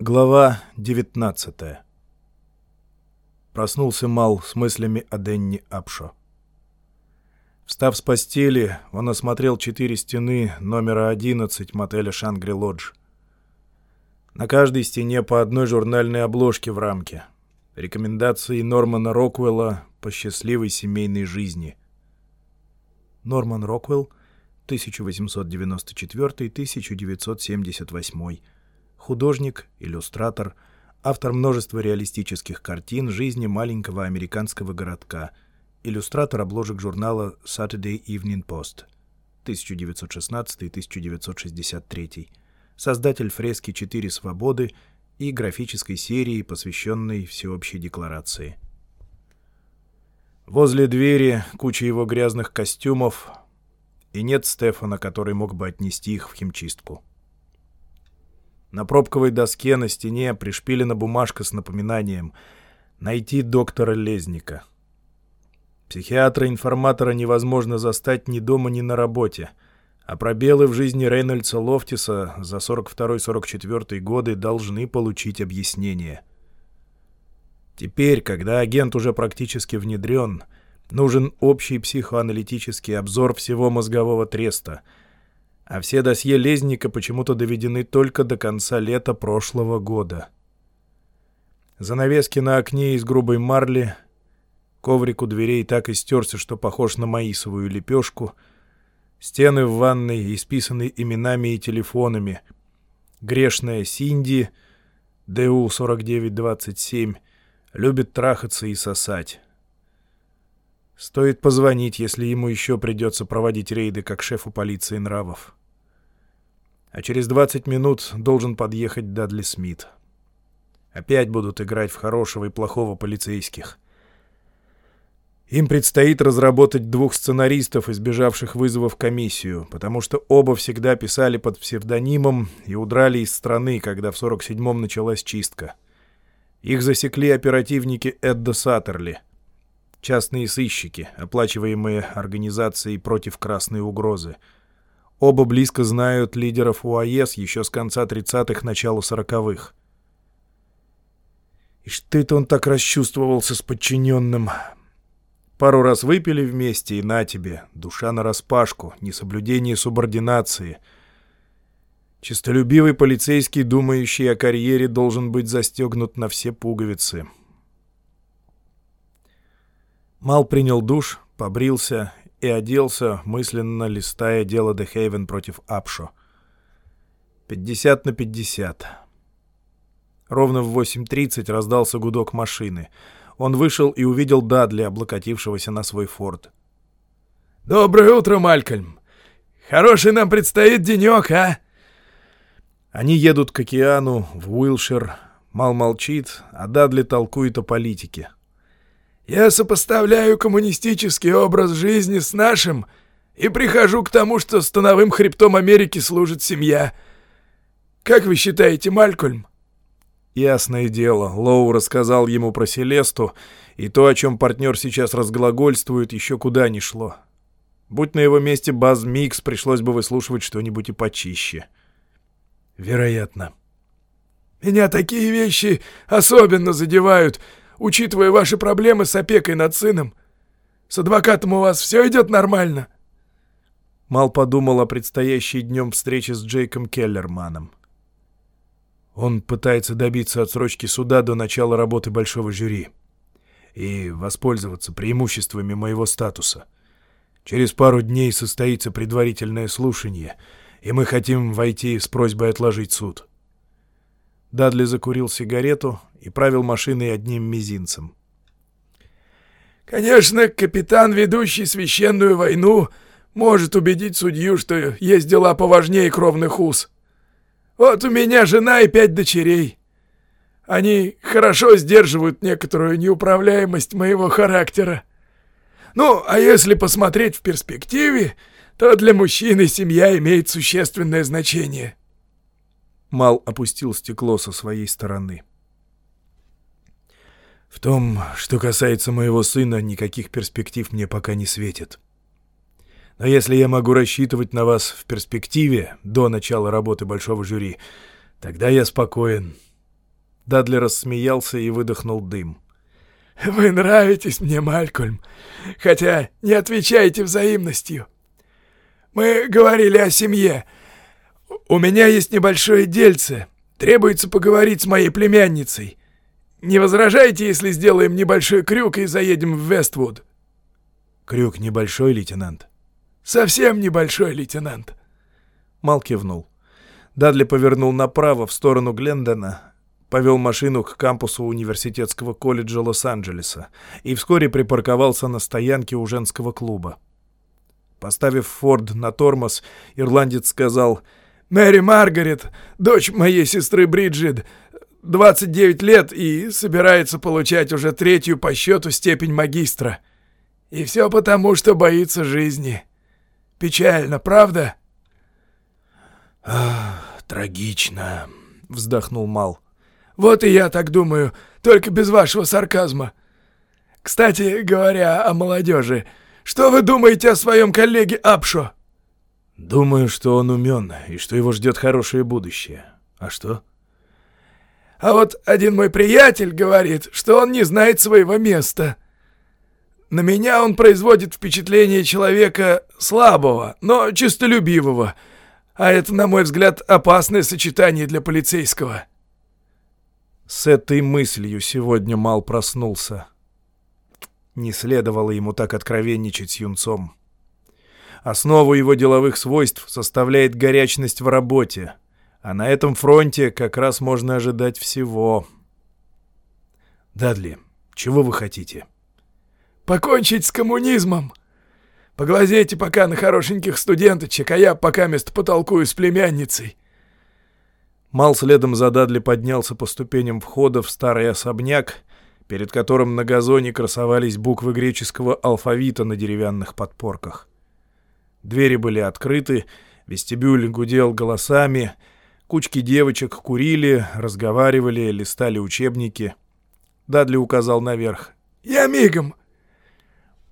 Глава 19 Проснулся Мал с мыслями о Денни Апшо. Встав с постели, он осмотрел четыре стены номера 11 мотеля «Шангри-Лодж». На каждой стене по одной журнальной обложке в рамке. Рекомендации Нормана Роквелла по счастливой семейной жизни. Норман Роквелл, 1894-1978 художник, иллюстратор, автор множества реалистических картин жизни маленького американского городка, иллюстратор обложек журнала Saturday Evening Post 1916-1963, создатель фрески «Четыре свободы» и графической серии, посвященной Всеобщей декларации. Возле двери куча его грязных костюмов, и нет Стефана, который мог бы отнести их в химчистку. На пробковой доске на стене пришпилена бумажка с напоминанием «Найти доктора Лезника». Психиатра-информатора невозможно застать ни дома, ни на работе, а пробелы в жизни Рейнольдса Лофтиса за 42-44 годы должны получить объяснение. Теперь, когда агент уже практически внедрен, нужен общий психоаналитический обзор всего мозгового треста — а все досье Лезника почему-то доведены только до конца лета прошлого года. Занавески на окне из грубой марли, коврик у дверей так истерся, что похож на маисовую лепешку, стены в ванной исписаны именами и телефонами, грешная Синди, ДУ-4927, любит трахаться и сосать. Стоит позвонить, если ему еще придется проводить рейды как шефу полиции нравов а через 20 минут должен подъехать Дадли Смит. Опять будут играть в хорошего и плохого полицейских. Им предстоит разработать двух сценаристов, избежавших вызова в комиссию, потому что оба всегда писали под псевдонимом и удрали из страны, когда в 47-м началась чистка. Их засекли оперативники Эдда Саттерли, частные сыщики, оплачиваемые организацией против красной угрозы — Оба близко знают лидеров УАЕС еще с конца 30-х, начала 40-х. И что это он так расчувствовался с подчиненным? Пару раз выпили вместе, и на тебе, душа нараспашку, несоблюдение субординации. Чистолюбивый полицейский, думающий о карьере, должен быть застегнут на все пуговицы. Мал принял душ, побрился и оделся, мысленно листая дело Дехейвен против Апшо. 50 на 50. Ровно в 8.30 раздался гудок машины. Он вышел и увидел Дадли, облокотившегося на свой форт. «Доброе утро, Малькольм! Хороший нам предстоит денек, а?» Они едут к океану, в Уилшир. Мал молчит, а Дадли толкует о политике. Я сопоставляю коммунистический образ жизни с нашим и прихожу к тому, что становым хребтом Америки служит семья. Как вы считаете, Малькольм?» Ясное дело, Лоу рассказал ему про Селесту, и то, о чем партнер сейчас разглагольствует, еще куда ни шло. Будь на его месте Баз Микс, пришлось бы выслушивать что-нибудь и почище. Вероятно. «Меня такие вещи особенно задевают», учитывая ваши проблемы с опекой над сыном. С адвокатом у вас все идет нормально?» Мал подумал о предстоящей днем встрече с Джейком Келлерманом. Он пытается добиться отсрочки суда до начала работы большого жюри и воспользоваться преимуществами моего статуса. Через пару дней состоится предварительное слушание, и мы хотим войти с просьбой отложить суд. Дадли закурил сигарету и правил машиной одним мизинцем. «Конечно, капитан, ведущий священную войну, может убедить судью, что есть дела поважнее кровных уз. Вот у меня жена и пять дочерей. Они хорошо сдерживают некоторую неуправляемость моего характера. Ну, а если посмотреть в перспективе, то для мужчины семья имеет существенное значение». Мал опустил стекло со своей стороны. «В том, что касается моего сына, никаких перспектив мне пока не светит. Но если я могу рассчитывать на вас в перспективе, до начала работы большого жюри, тогда я спокоен. Дадли рассмеялся и выдохнул дым. «Вы нравитесь мне, Малькольм, хотя не отвечаете взаимностью. Мы говорили о семье. У меня есть небольшое дельце. Требуется поговорить с моей племянницей. Не возражаете, если сделаем небольшой крюк и заедем в Вествуд?» «Крюк небольшой, лейтенант?» «Совсем небольшой, лейтенант». Мал кивнул. Дадли повернул направо, в сторону Глендона, повел машину к кампусу университетского колледжа Лос-Анджелеса и вскоре припарковался на стоянке у женского клуба. Поставив Форд на тормоз, ирландец сказал «Мэри Маргарет, дочь моей сестры Бриджит, 29 лет и собирается получать уже третью по счету степень магистра. И все потому, что боится жизни. Печально, правда?» «Ах, трагично», — вздохнул Мал. Вот и я так думаю, только без вашего сарказма. Кстати говоря о молодежи, что вы думаете о своем коллеге Апшо?» «Думаю, что он умен и что его ждет хорошее будущее. А что?» «А вот один мой приятель говорит, что он не знает своего места. На меня он производит впечатление человека слабого, но честолюбивого, а это, на мой взгляд, опасное сочетание для полицейского». С этой мыслью сегодня Мал проснулся. Не следовало ему так откровенничать с юнцом. Основу его деловых свойств составляет горячность в работе, а на этом фронте как раз можно ожидать всего. «Дадли, чего вы хотите?» «Покончить с коммунизмом! Поглазейте пока на хорошеньких студенточек, а я пока место потолкую с племянницей». Мал следом за Дадли поднялся по ступеням входа в старый особняк, перед которым на газоне красовались буквы греческого алфавита на деревянных подпорках. Двери были открыты, вестибюль гудел голосами, кучки девочек курили, разговаривали, листали учебники. Дадли указал наверх. «Я мигом!»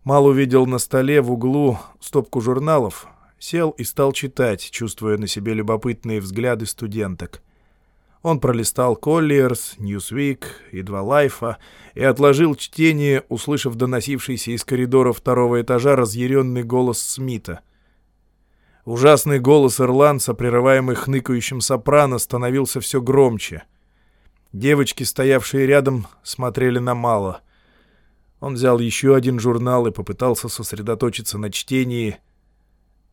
Мал увидел на столе в углу стопку журналов, сел и стал читать, чувствуя на себе любопытные взгляды студенток. Он пролистал «Коллиерс», «Ньюсвик» и «Два лайфа» и отложил чтение, услышав доносившийся из коридора второго этажа разъяренный голос Смита. Ужасный голос ирландца, прерываемый хныкающим сопрано, становился все громче. Девочки, стоявшие рядом, смотрели на Мало. Он взял еще один журнал и попытался сосредоточиться на чтении —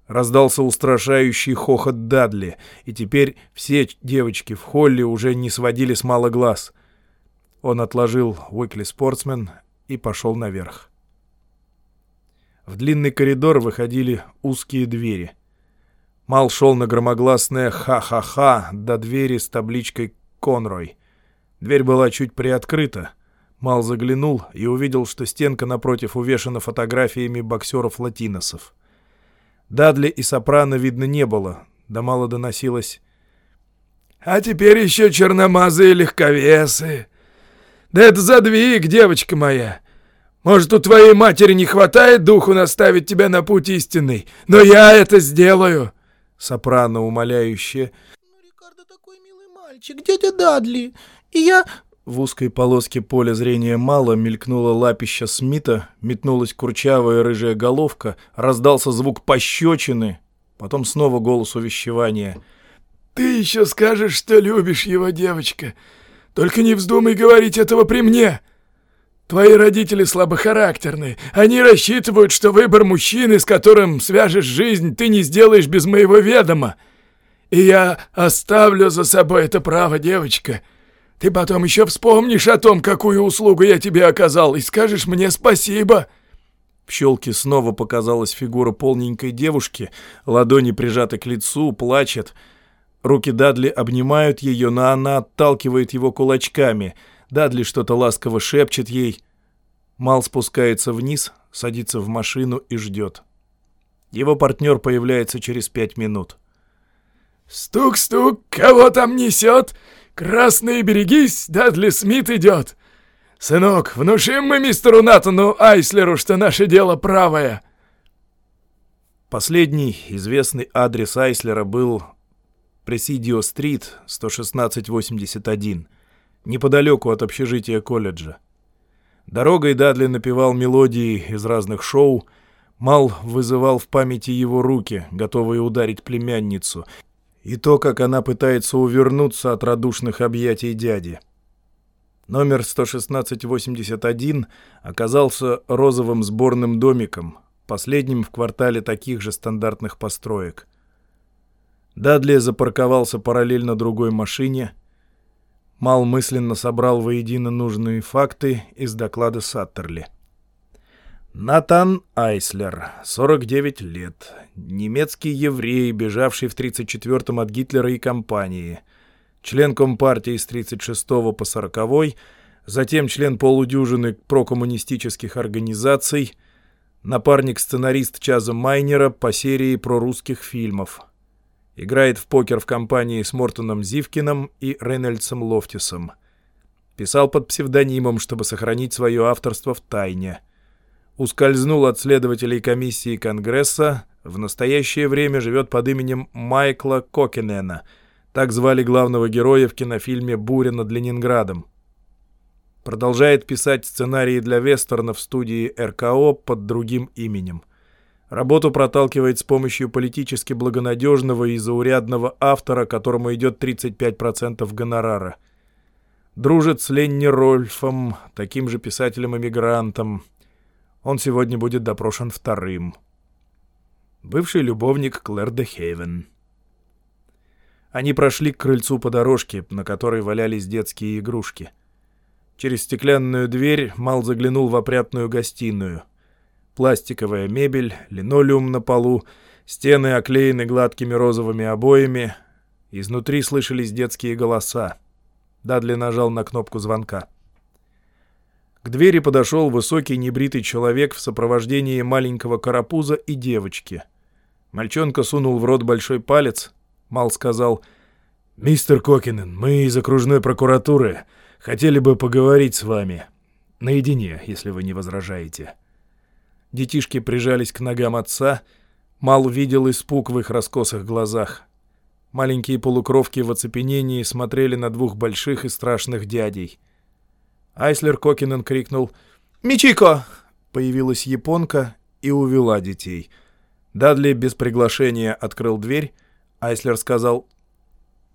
Раздался устрашающий хохот Дадли, и теперь все девочки в холле уже не сводили с мало глаз. Он отложил «Уикли Спортсмен» и пошел наверх. В длинный коридор выходили узкие двери. Мал шел на громогласное «Ха-ха-ха» до двери с табличкой «Конрой». Дверь была чуть приоткрыта. Мал заглянул и увидел, что стенка напротив увешана фотографиями боксеров-латиносов. Дадли и Сопрано видно не было, да мало доносилось. «А теперь еще черномазые легковесы. Да это задвиг, девочка моя. Может, у твоей матери не хватает духу наставить тебя на путь истинный, но я это сделаю!» Сопрано умоляюще. «Ну, Рикардо такой милый мальчик, дядя Дадли, и я...» В узкой полоске поля зрения мало мелькнула лапища Смита, метнулась курчавая рыжая головка, раздался звук пощечины, потом снова голос увещевания. «Ты еще скажешь, что любишь его, девочка. Только не вздумай говорить этого при мне. Твои родители слабохарактерны. Они рассчитывают, что выбор мужчины, с которым свяжешь жизнь, ты не сделаешь без моего ведома. И я оставлю за собой это право, девочка». Ты потом еще вспомнишь о том, какую услугу я тебе оказал, и скажешь мне спасибо!» В щелке снова показалась фигура полненькой девушки, ладони прижаты к лицу, плачет. Руки Дадли обнимают ее, но она отталкивает его кулачками. Дадли что-то ласково шепчет ей. Мал спускается вниз, садится в машину и ждет. Его партнер появляется через пять минут. «Стук-стук, кого там несет?» «Красные берегись, Дадли Смит идет! Сынок, внушим мы мистеру Натану Айслеру, что наше дело правое!» Последний известный адрес Айслера был Пресидио-стрит, 116-81. Неподалеку от общежития колледжа. Дорогой Дадли напевал мелодии из разных шоу, Мал вызывал в памяти его руки, готовые ударить племянницу, и то, как она пытается увернуться от радушных объятий дяди. Номер 11681 оказался розовым сборным домиком, последним в квартале таких же стандартных построек. Дадли запарковался параллельно другой машине. Мал мысленно собрал воедино нужные факты из доклада Саттерли. Натан Айслер, 49 лет, немецкий еврей, бежавший в 34-м от Гитлера и компании, член Компартии с 36 по 40 затем член полудюжины прокоммунистических организаций, напарник-сценарист Чаза Майнера по серии прорусских фильмов. Играет в покер в компании с Мортоном Зивкиным и Рейнольдсом Лофтисом. Писал под псевдонимом, чтобы сохранить свое авторство в тайне – ускользнул от следователей комиссии Конгресса, в настоящее время живет под именем Майкла Кокинена. Так звали главного героя в кинофильме «Буря над Ленинградом». Продолжает писать сценарии для вестерна в студии РКО под другим именем. Работу проталкивает с помощью политически благонадежного и заурядного автора, которому идет 35% гонорара. Дружит с Ленни Рольфом, таким же писателем-эмигрантом. Он сегодня будет допрошен вторым. Бывший любовник Клэр де Хейвен. Они прошли к крыльцу по дорожке, на которой валялись детские игрушки. Через стеклянную дверь Мал заглянул в опрятную гостиную. Пластиковая мебель, линолеум на полу, стены оклеены гладкими розовыми обоями. Изнутри слышались детские голоса. Дадли нажал на кнопку звонка. К двери подошел высокий небритый человек в сопровождении маленького карапуза и девочки. Мальчонка сунул в рот большой палец. Мал сказал, «Мистер Кокинен, мы из окружной прокуратуры хотели бы поговорить с вами. Наедине, если вы не возражаете». Детишки прижались к ногам отца. Мал видел испуг в их раскосых глазах. Маленькие полукровки в оцепенении смотрели на двух больших и страшных дядей — Айслер Кокинен крикнул «Мичико!» Появилась японка и увела детей. Дадли без приглашения открыл дверь. Айслер сказал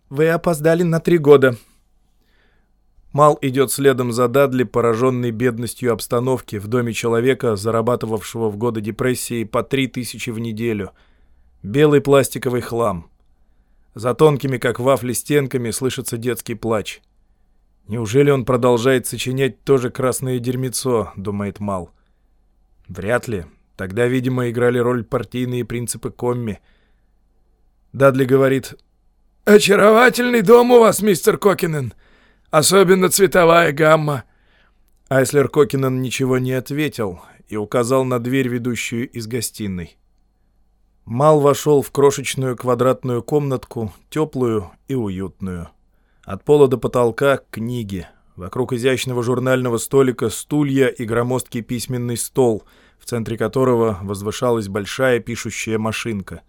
«Вы опоздали на три года». Мал идет следом за Дадли, пораженный бедностью обстановки в доме человека, зарабатывавшего в годы депрессии по три тысячи в неделю. Белый пластиковый хлам. За тонкими, как вафли, стенками слышится детский плач. Неужели он продолжает сочинять тоже красное дерьмецо, думает Мал. Вряд ли. Тогда, видимо, играли роль партийные принципы комми. Дадли говорит... «Очаровательный дом у вас, мистер Кокинен. Особенно цветовая гамма». Айслер Кокинен ничего не ответил и указал на дверь, ведущую из гостиной. Мал вошел в крошечную квадратную комнатку, теплую и уютную. От пола до потолка — книги. Вокруг изящного журнального столика стулья и громоздкий письменный стол, в центре которого возвышалась большая пишущая машинка.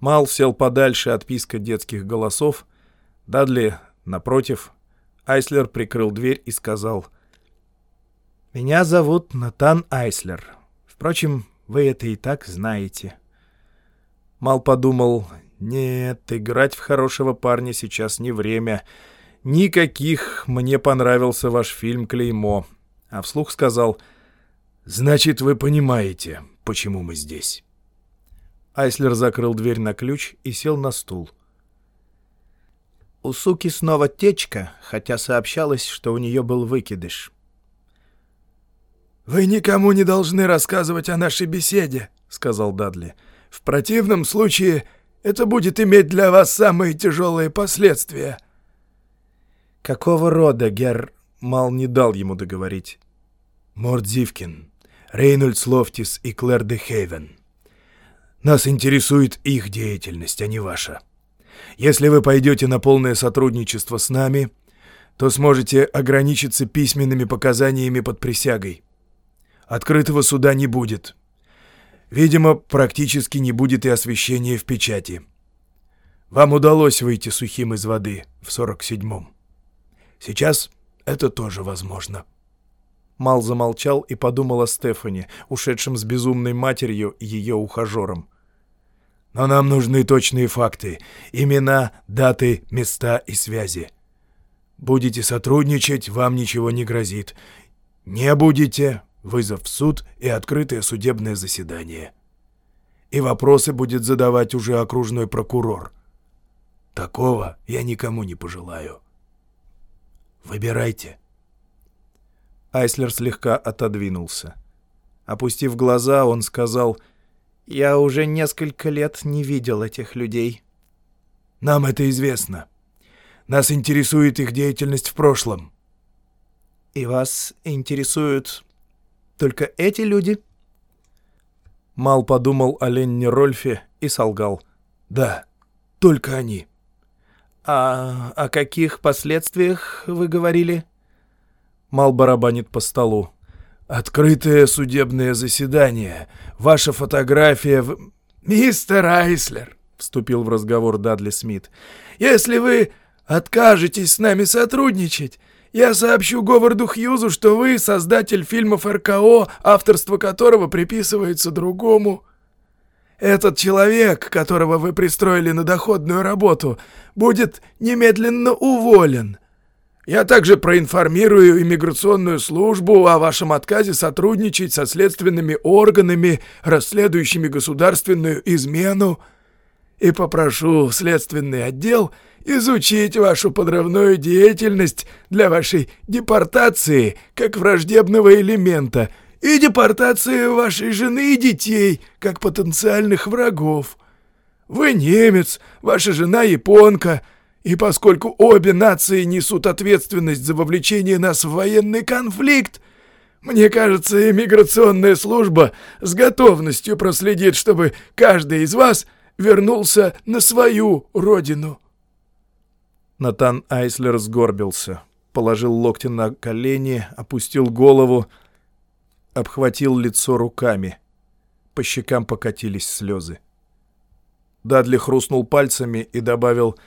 Мал сел подальше от писка детских голосов. Дадли, напротив, Айслер прикрыл дверь и сказал «Меня зовут Натан Айслер. Впрочем, вы это и так знаете». Мал подумал, нет, играть в хорошего парня сейчас не время. Никаких «мне понравился ваш фильм «Клеймо». А вслух сказал «Значит, вы понимаете, почему мы здесь». Айслер закрыл дверь на ключ и сел на стул. У суки снова течка, хотя сообщалось, что у нее был выкидыш. «Вы никому не должны рассказывать о нашей беседе», — сказал Дадли. «В противном случае это будет иметь для вас самые тяжелые последствия». «Какого рода, Гер...» Мал не дал ему договорить. «Морд Зивкин, Рейнольдс Лофтис и Клэр де Хейвен. Нас интересует их деятельность, а не ваша. Если вы пойдете на полное сотрудничество с нами, то сможете ограничиться письменными показаниями под присягой. Открытого суда не будет». Видимо, практически не будет и освещения в печати. Вам удалось выйти сухим из воды в 47-м. Сейчас это тоже возможно. Мал замолчал и подумал о Стефане, ушедшем с безумной матерью и ее ухажером. «Но нам нужны точные факты, имена, даты, места и связи. Будете сотрудничать, вам ничего не грозит. Не будете — вызов в суд и открытое судебное заседание. И вопросы будет задавать уже окружной прокурор. Такого я никому не пожелаю. Выбирайте». Айслер слегка отодвинулся. Опустив глаза, он сказал, «Я уже несколько лет не видел этих людей». «Нам это известно. Нас интересует их деятельность в прошлом». «И вас интересуют только эти люди?» Мал подумал о Ленне Рольфе и солгал. «Да, только они». «А о каких последствиях вы говорили?» Мал барабанит по столу. «Открытое судебное заседание. Ваша фотография в...» «Мистер Айслер», — вступил в разговор Дадли Смит, — «если вы откажетесь с нами сотрудничать, я сообщу Говарду Хьюзу, что вы создатель фильмов РКО, авторство которого приписывается другому. Этот человек, которого вы пристроили на доходную работу, будет немедленно уволен». Я также проинформирую иммиграционную службу о вашем отказе сотрудничать со следственными органами, расследующими государственную измену, и попрошу следственный отдел изучить вашу подрывную деятельность для вашей депортации как враждебного элемента и депортации вашей жены и детей как потенциальных врагов. Вы немец, ваша жена японка — и поскольку обе нации несут ответственность за вовлечение нас в военный конфликт, мне кажется, иммиграционная служба с готовностью проследит, чтобы каждый из вас вернулся на свою родину. Натан Айслер сгорбился, положил локти на колени, опустил голову, обхватил лицо руками. По щекам покатились слезы. Дадли хрустнул пальцами и добавил —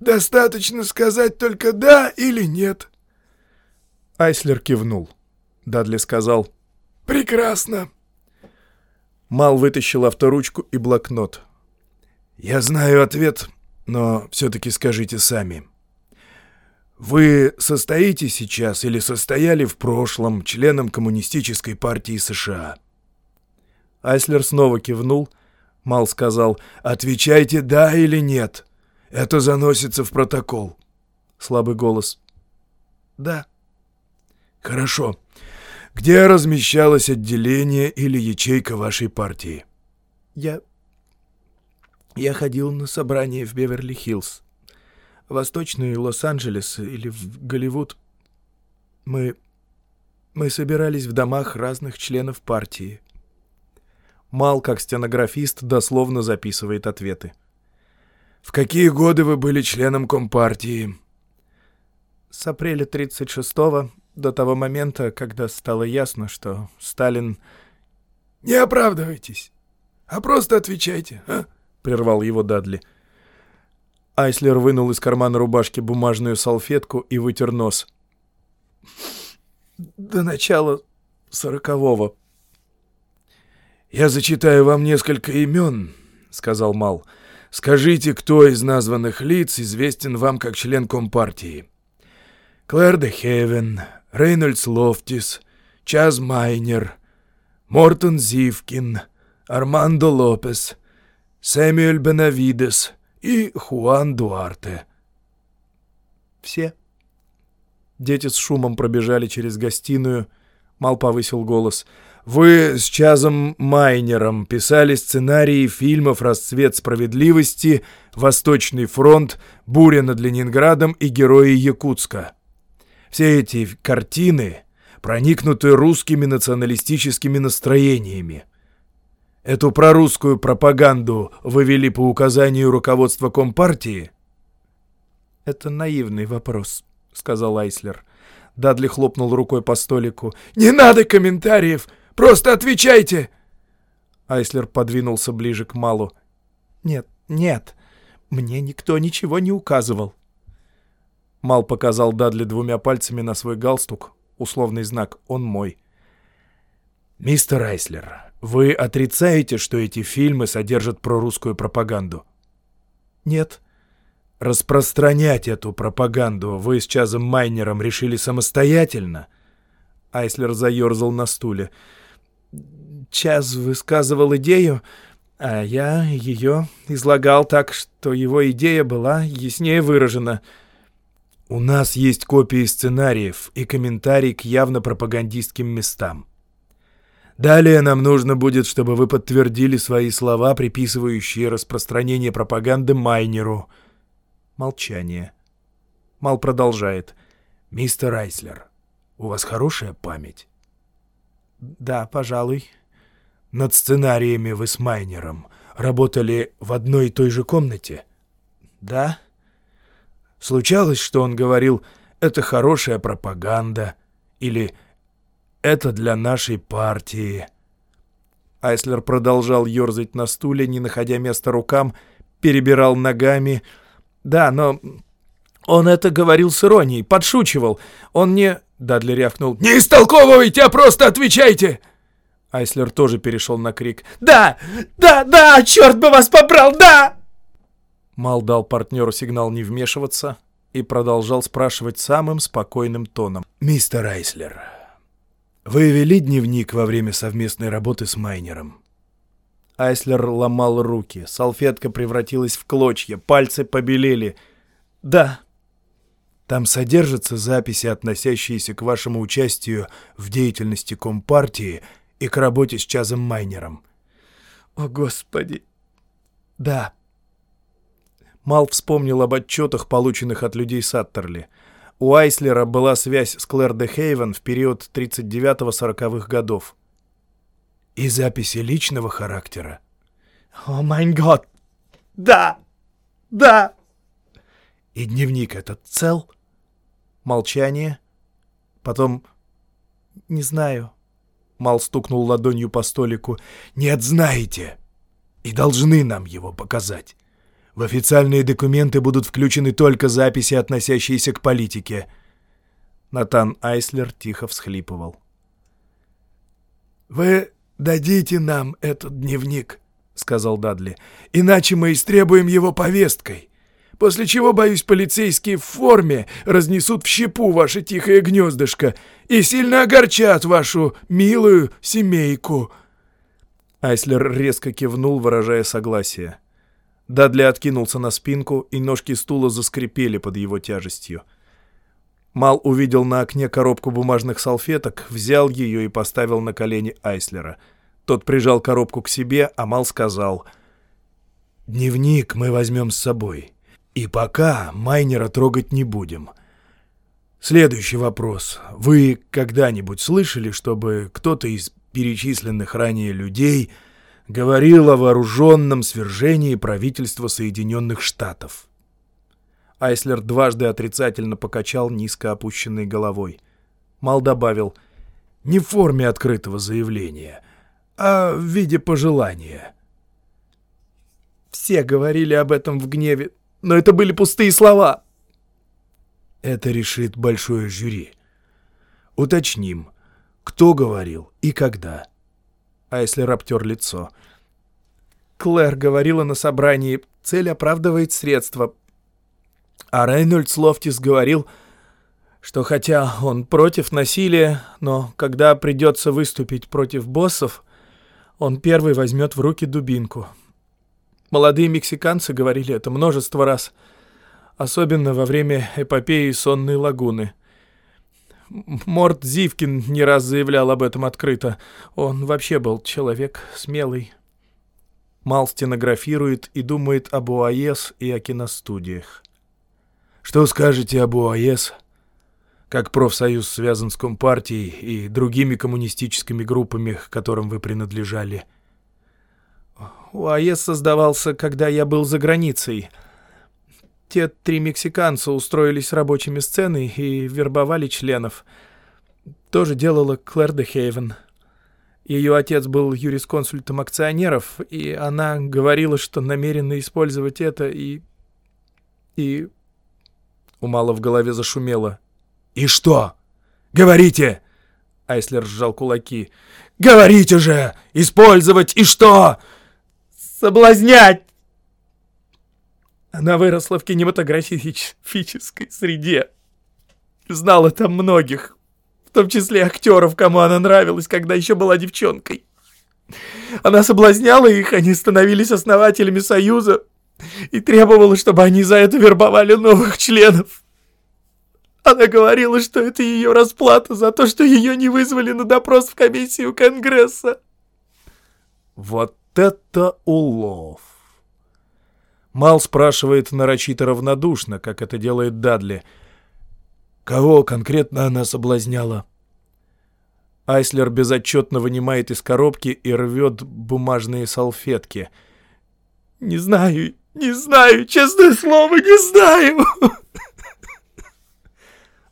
Достаточно сказать только «да» или «нет». Айслер кивнул. Дадли сказал «Прекрасно». Мал вытащил авторучку и блокнот. «Я знаю ответ, но все-таки скажите сами. Вы состоите сейчас или состояли в прошлом членом Коммунистической партии США?» Айслер снова кивнул. Мал сказал «Отвечайте «да» или «нет». Это заносится в протокол. Слабый голос. Да. Хорошо. Где размещалось отделение или ячейка вашей партии? Я... Я ходил на собрание в Беверли-Хиллз. Восточный Лос-Анджелес или в Голливуд. Мы... Мы собирались в домах разных членов партии. Мал, как стенографист, дословно записывает ответы. В какие годы вы были членом Компартии? С апреля 36-го до того момента, когда стало ясно, что Сталин... Не оправдывайтесь, а просто отвечайте, а? Прервал его Дадли. Айслер вынул из кармана рубашки бумажную салфетку и вытер нос. До начала сорокового. «Я зачитаю вам несколько имен», — сказал Мал. Скажите, кто из названных лиц известен вам как член Компартии? Клэр де Хевен, Рейнольдс Лофтис, Чаз Майнер, Мортон Зивкин, Армандо Лопес, Сэмюэль Бенавидес и Хуан Дуарте. Все. Дети с шумом пробежали через гостиную. Мал повысил голос — вы с Чазом Майнером писали сценарии фильмов «Расцвет справедливости», «Восточный фронт», «Буря над Ленинградом» и «Герои Якутска». Все эти картины проникнуты русскими националистическими настроениями. Эту прорусскую пропаганду вы вели по указанию руководства Компартии? «Это наивный вопрос», — сказал Айслер. Дадли хлопнул рукой по столику. «Не надо комментариев! Просто отвечайте!» Айслер подвинулся ближе к Малу. «Нет, нет, мне никто ничего не указывал». Мал показал Дадли двумя пальцами на свой галстук, условный знак «Он мой». «Мистер Айслер, вы отрицаете, что эти фильмы содержат прорусскую пропаганду?» «Нет». «Распространять эту пропаганду вы с Чазом Майнером решили самостоятельно?» Айслер заерзал на стуле. Час высказывал идею, а я ее излагал так, что его идея была яснее выражена. «У нас есть копии сценариев и комментарий к явно пропагандистским местам. Далее нам нужно будет, чтобы вы подтвердили свои слова, приписывающие распространение пропаганды Майнеру». Молчание. Мал продолжает. «Мистер Айслер, у вас хорошая память?» «Да, пожалуй». Над сценариями вы с Майнером работали в одной и той же комнате? Да. Случалось, что он говорил «это хорошая пропаганда» или «это для нашей партии». Айслер продолжал ерзать на стуле, не находя места рукам, перебирал ногами. «Да, но он это говорил с иронией, подшучивал. Он не...» Дадли рявкнул. «Не истолковывайте, а просто отвечайте!» Айслер тоже перешел на крик. «Да! Да! Да! Черт бы вас побрал! Да!» Мал дал партнеру сигнал не вмешиваться и продолжал спрашивать самым спокойным тоном. «Мистер Айслер, вы вели дневник во время совместной работы с Майнером?» Айслер ломал руки, салфетка превратилась в клочья, пальцы побелели. «Да». «Там содержатся записи, относящиеся к вашему участию в деятельности Компартии и к работе с Чазом Майнером. О, Господи! Да. Мал вспомнил об отчетах, полученных от людей Саттерли. У Айслера была связь с Клэр де Хейвен в период 39-40-х годов. И записи личного характера. О, майн год! Да! Да! И дневник этот цел? Молчание. Потом... Не знаю. Мал стукнул ладонью по столику. «Нет, знаете! И должны нам его показать. В официальные документы будут включены только записи, относящиеся к политике». Натан Айслер тихо всхлипывал. «Вы дадите нам этот дневник», — сказал Дадли, — «иначе мы истребуем его повесткой после чего, боюсь, полицейские в форме разнесут в щепу ваше тихое гнездышко и сильно огорчат вашу милую семейку». Айслер резко кивнул, выражая согласие. Дадли откинулся на спинку, и ножки стула заскрипели под его тяжестью. Мал увидел на окне коробку бумажных салфеток, взял ее и поставил на колени Айслера. Тот прижал коробку к себе, а Мал сказал «Дневник мы возьмем с собой». И пока майнера трогать не будем. Следующий вопрос. Вы когда-нибудь слышали, чтобы кто-то из перечисленных ранее людей говорил о вооруженном свержении правительства Соединенных Штатов? Айслер дважды отрицательно покачал низко опущенной головой. Мал добавил, не в форме открытого заявления, а в виде пожелания. Все говорили об этом в гневе, но это были пустые слова. Это решит большое жюри. Уточним, кто говорил и когда. Айслер обтер лицо. Клэр говорила на собрании, цель оправдывает средства. А Рейнольдс Лофтис говорил, что хотя он против насилия, но когда придется выступить против боссов, он первый возьмет в руки дубинку. Молодые мексиканцы говорили это множество раз, особенно во время эпопеи сонной лагуны. Морт Зивкин не раз заявлял об этом открыто. Он вообще был человек смелый. Мал стенографирует и думает об ОАЭС и о киностудиях. Что скажете об ОАЭС? Как профсоюз связан с Компартией и другими коммунистическими группами, к которым вы принадлежали — УАЭС создавался, когда я был за границей. Те три мексиканца устроились рабочими сценой и вербовали членов. Тоже делала Клэр де Хейвен. Ее отец был юрисконсультом акционеров, и она говорила, что намерена использовать это и... и... У Мала в голове зашумело. «И что? Говорите!» Айслер сжал кулаки. «Говорите же! Использовать и что?» «Соблазнять!» Она выросла в кинематографической среде. Знала там многих, в том числе актеров, кому она нравилась, когда еще была девчонкой. Она соблазняла их, они становились основателями Союза и требовала, чтобы они за это вербовали новых членов. Она говорила, что это ее расплата за то, что ее не вызвали на допрос в комиссию Конгресса. Вот это улов! Мал спрашивает нарочито равнодушно, как это делает Дадли. Кого конкретно она соблазняла? Айслер безотчетно вынимает из коробки и рвет бумажные салфетки. «Не знаю, не знаю, честное слово, не знаю!»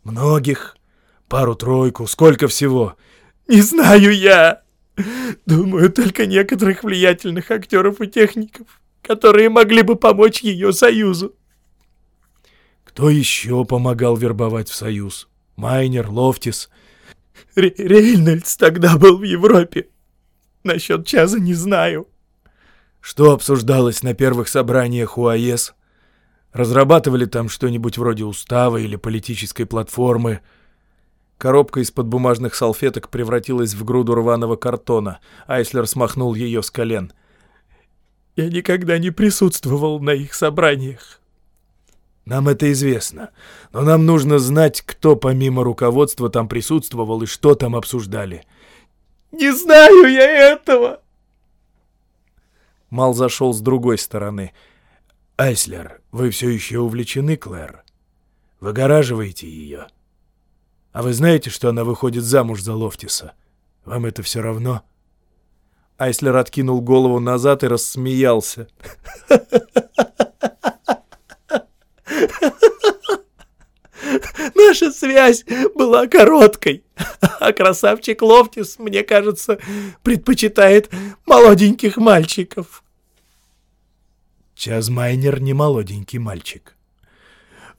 Многих? Пару-тройку? Сколько всего? Не знаю я. Думаю, только некоторых влиятельных актеров и техников, которые могли бы помочь ее союзу. Кто еще помогал вербовать в союз? Майнер, Лофтис? Ре Рейнольдс тогда был в Европе. Насчет Чаза не знаю. Что обсуждалось на первых собраниях УАЭС? Разрабатывали там что-нибудь вроде устава или политической платформы. Коробка из-под бумажных салфеток превратилась в груду рваного картона. Айслер смахнул ее с колен. «Я никогда не присутствовал на их собраниях». «Нам это известно, но нам нужно знать, кто помимо руководства там присутствовал и что там обсуждали». «Не знаю я этого!» Мал зашел с другой стороны — «Айслер, вы все еще увлечены, Клэр? Выгораживаете ее? А вы знаете, что она выходит замуж за Лофтиса? Вам это все равно?» Айслер откинул голову назад и рассмеялся. Наша связь была короткой, а красавчик Лофтис, мне кажется, предпочитает молоденьких мальчиков. Чазмайнер не молоденький мальчик.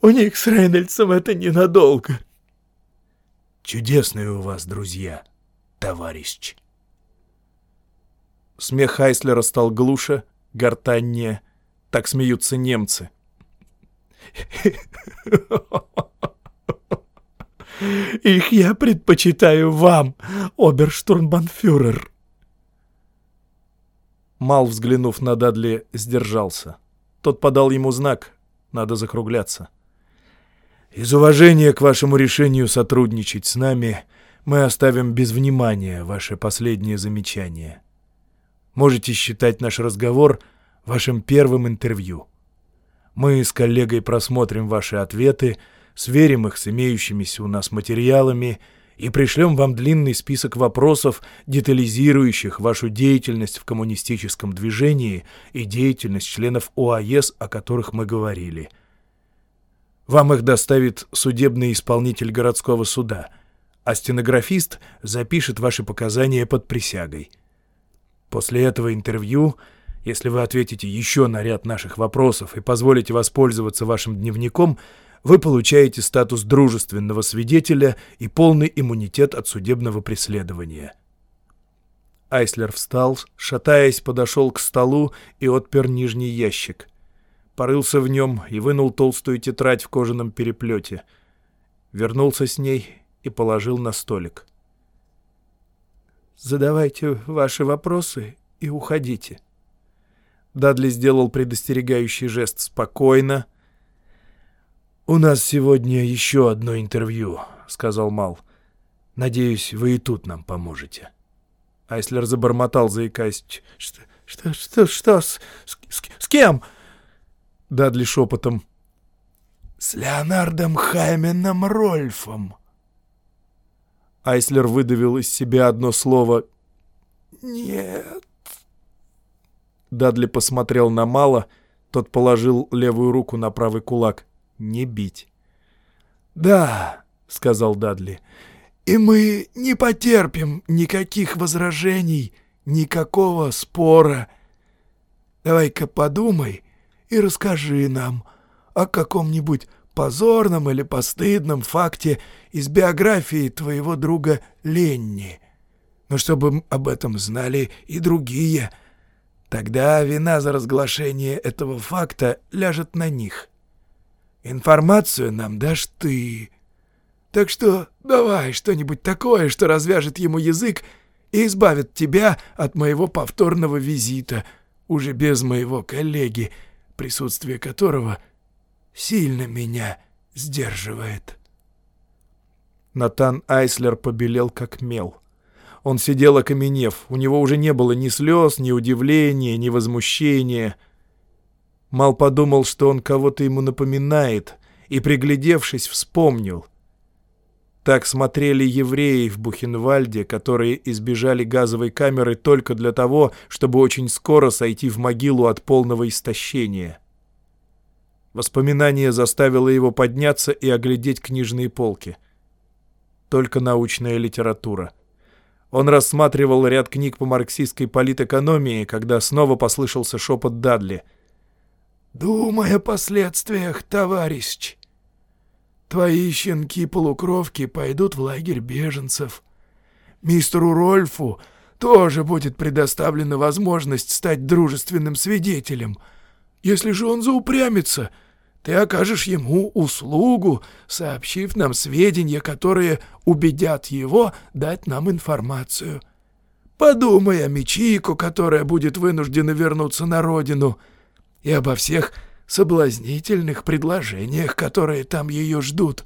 У них с Рейнольдсом это ненадолго. Чудесные у вас друзья, товарищ. Смех Хайслера стал глуше, гортаннее. Так смеются немцы. Их я предпочитаю вам, оберштурмбанфюрер. Мал, взглянув на Дадли, сдержался. Тот подал ему знак. Надо закругляться. «Из уважения к вашему решению сотрудничать с нами мы оставим без внимания ваше последнее замечание. Можете считать наш разговор вашим первым интервью. Мы с коллегой просмотрим ваши ответы, сверим их с имеющимися у нас материалами — и пришлем вам длинный список вопросов, детализирующих вашу деятельность в коммунистическом движении и деятельность членов ОАЭС, о которых мы говорили. Вам их доставит судебный исполнитель городского суда, а стенографист запишет ваши показания под присягой. После этого интервью, если вы ответите еще на ряд наших вопросов и позволите воспользоваться вашим дневником – вы получаете статус дружественного свидетеля и полный иммунитет от судебного преследования. Айслер встал, шатаясь, подошел к столу и отпер нижний ящик. Порылся в нем и вынул толстую тетрадь в кожаном переплете. Вернулся с ней и положил на столик. «Задавайте ваши вопросы и уходите». Дадли сделал предостерегающий жест спокойно, «У нас сегодня еще одно интервью», — сказал Мал. «Надеюсь, вы и тут нам поможете». Айслер забормотал, заикаясь. «Что, что, что, что, с, с, с кем?» Дадли шепотом. «С Леонардом Хайменом Рольфом». Айслер выдавил из себя одно слово «Нет». Дадли посмотрел на Мала, тот положил левую руку на правый кулак не бить. «Да», — сказал Дадли, — «и мы не потерпим никаких возражений, никакого спора. Давай-ка подумай и расскажи нам о каком-нибудь позорном или постыдном факте из биографии твоего друга Ленни. Но чтобы об этом знали и другие, тогда вина за разглашение этого факта ляжет на них. Информацию нам дашь ты. Так что давай что-нибудь такое, что развяжет ему язык и избавит тебя от моего повторного визита, уже без моего коллеги, присутствие которого сильно меня сдерживает. Натан Айслер побелел как мел. Он сидел окаменев, у него уже не было ни слез, ни удивления, ни возмущения. Мал подумал, что он кого-то ему напоминает, и, приглядевшись, вспомнил — так смотрели евреи в Бухенвальде, которые избежали газовой камеры только для того, чтобы очень скоро сойти в могилу от полного истощения. Воспоминание заставило его подняться и оглядеть книжные полки. Только научная литература. Он рассматривал ряд книг по марксистской политэкономии, когда снова послышался шепот Дадли. «Думай о последствиях, товарищ!» Твои щенки-полукровки пойдут в лагерь беженцев. Мистеру Рольфу тоже будет предоставлена возможность стать дружественным свидетелем. Если же он заупрямится, ты окажешь ему услугу, сообщив нам сведения, которые убедят его дать нам информацию. Подумай о Мичико, которая будет вынуждена вернуться на родину, и обо всех соблазнительных предложениях, которые там ее ждут.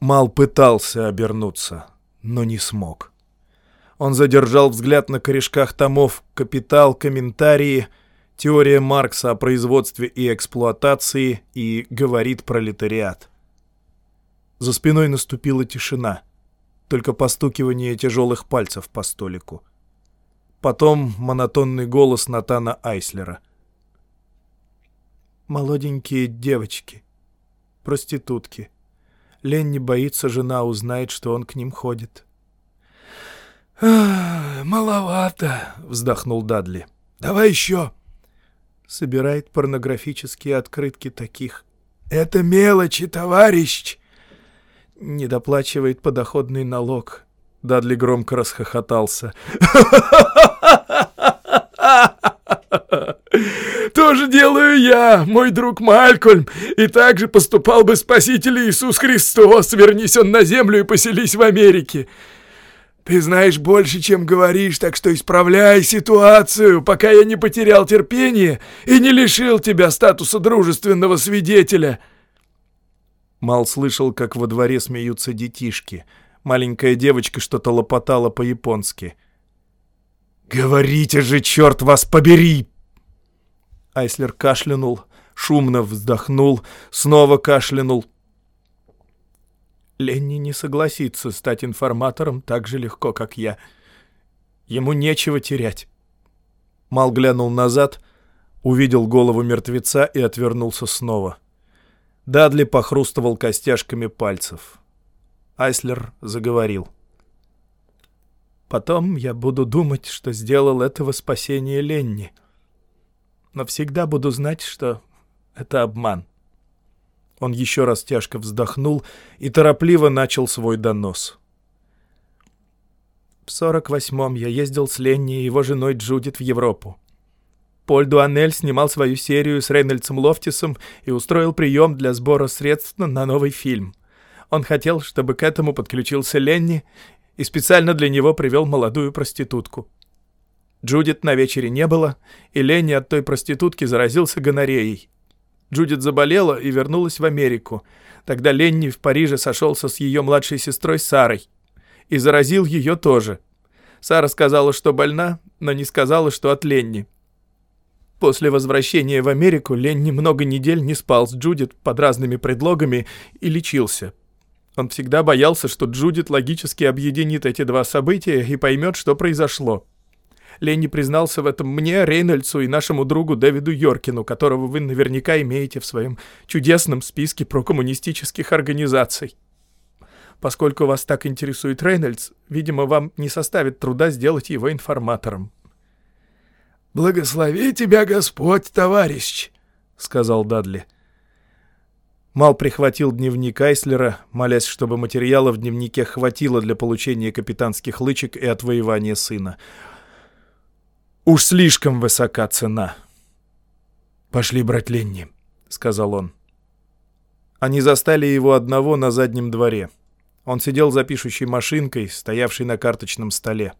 Мал пытался обернуться, но не смог. Он задержал взгляд на корешках томов «Капитал», «Комментарии», «Теория Маркса о производстве и эксплуатации» и «Говорит пролетариат». За спиной наступила тишина, только постукивание тяжелых пальцев по столику. Потом монотонный голос Натана Айслера — молоденькие девочки, проститутки. Ленни боится, жена узнает, что он к ним ходит. «Маловато», — вздохнул Дадли. «Давай еще». Собирает порнографические открытки таких. «Это мелочи, товарищ!» Недоплачивает подоходный налог. Дадли громко расхохотался. То же делаю я, мой друг Малькольм, и так же поступал бы Спаситель Иисус Христос, вернись он на землю и поселись в Америке. Ты знаешь больше, чем говоришь, так что исправляй ситуацию, пока я не потерял терпение и не лишил тебя статуса дружественного свидетеля». Мал слышал, как во дворе смеются детишки. Маленькая девочка что-то лопотала по-японски. «Говорите же, черт вас побери!» Айслер кашлянул, шумно вздохнул, снова кашлянул. Ленни не согласится стать информатором так же легко, как я. Ему нечего терять. Мал глянул назад, увидел голову мертвеца и отвернулся снова. Дадли похрустывал костяшками пальцев. Айслер заговорил. «Потом я буду думать, что сделал этого спасение Ленни но всегда буду знать, что это обман. Он еще раз тяжко вздохнул и торопливо начал свой донос. В 48-м я ездил с Ленни и его женой Джудит в Европу. Поль Дуанель снимал свою серию с Рейнольдсом Лофтисом и устроил прием для сбора средств на новый фильм. Он хотел, чтобы к этому подключился Ленни, и специально для него привел молодую проститутку. Джудит на вечере не было, и Ленни от той проститутки заразился гонореей. Джудит заболела и вернулась в Америку. Тогда Ленни в Париже сошелся с ее младшей сестрой Сарой. И заразил ее тоже. Сара сказала, что больна, но не сказала, что от Ленни. После возвращения в Америку Ленни много недель не спал с Джудит под разными предлогами и лечился. Он всегда боялся, что Джудит логически объединит эти два события и поймет, что произошло. Ленни признался в этом мне, Рейнольдсу и нашему другу Дэвиду Йоркину, которого вы наверняка имеете в своем чудесном списке прокоммунистических организаций. Поскольку вас так интересует Рейнольдс, видимо, вам не составит труда сделать его информатором. «Благослови тебя Господь, товарищ!» — сказал Дадли. Мал прихватил дневник Айслера, молясь, чтобы материала в дневнике хватило для получения капитанских лычек и отвоевания сына. Уж слишком высока цена. «Пошли брать Ленни», — сказал он. Они застали его одного на заднем дворе. Он сидел за пишущей машинкой, стоявшей на карточном столе.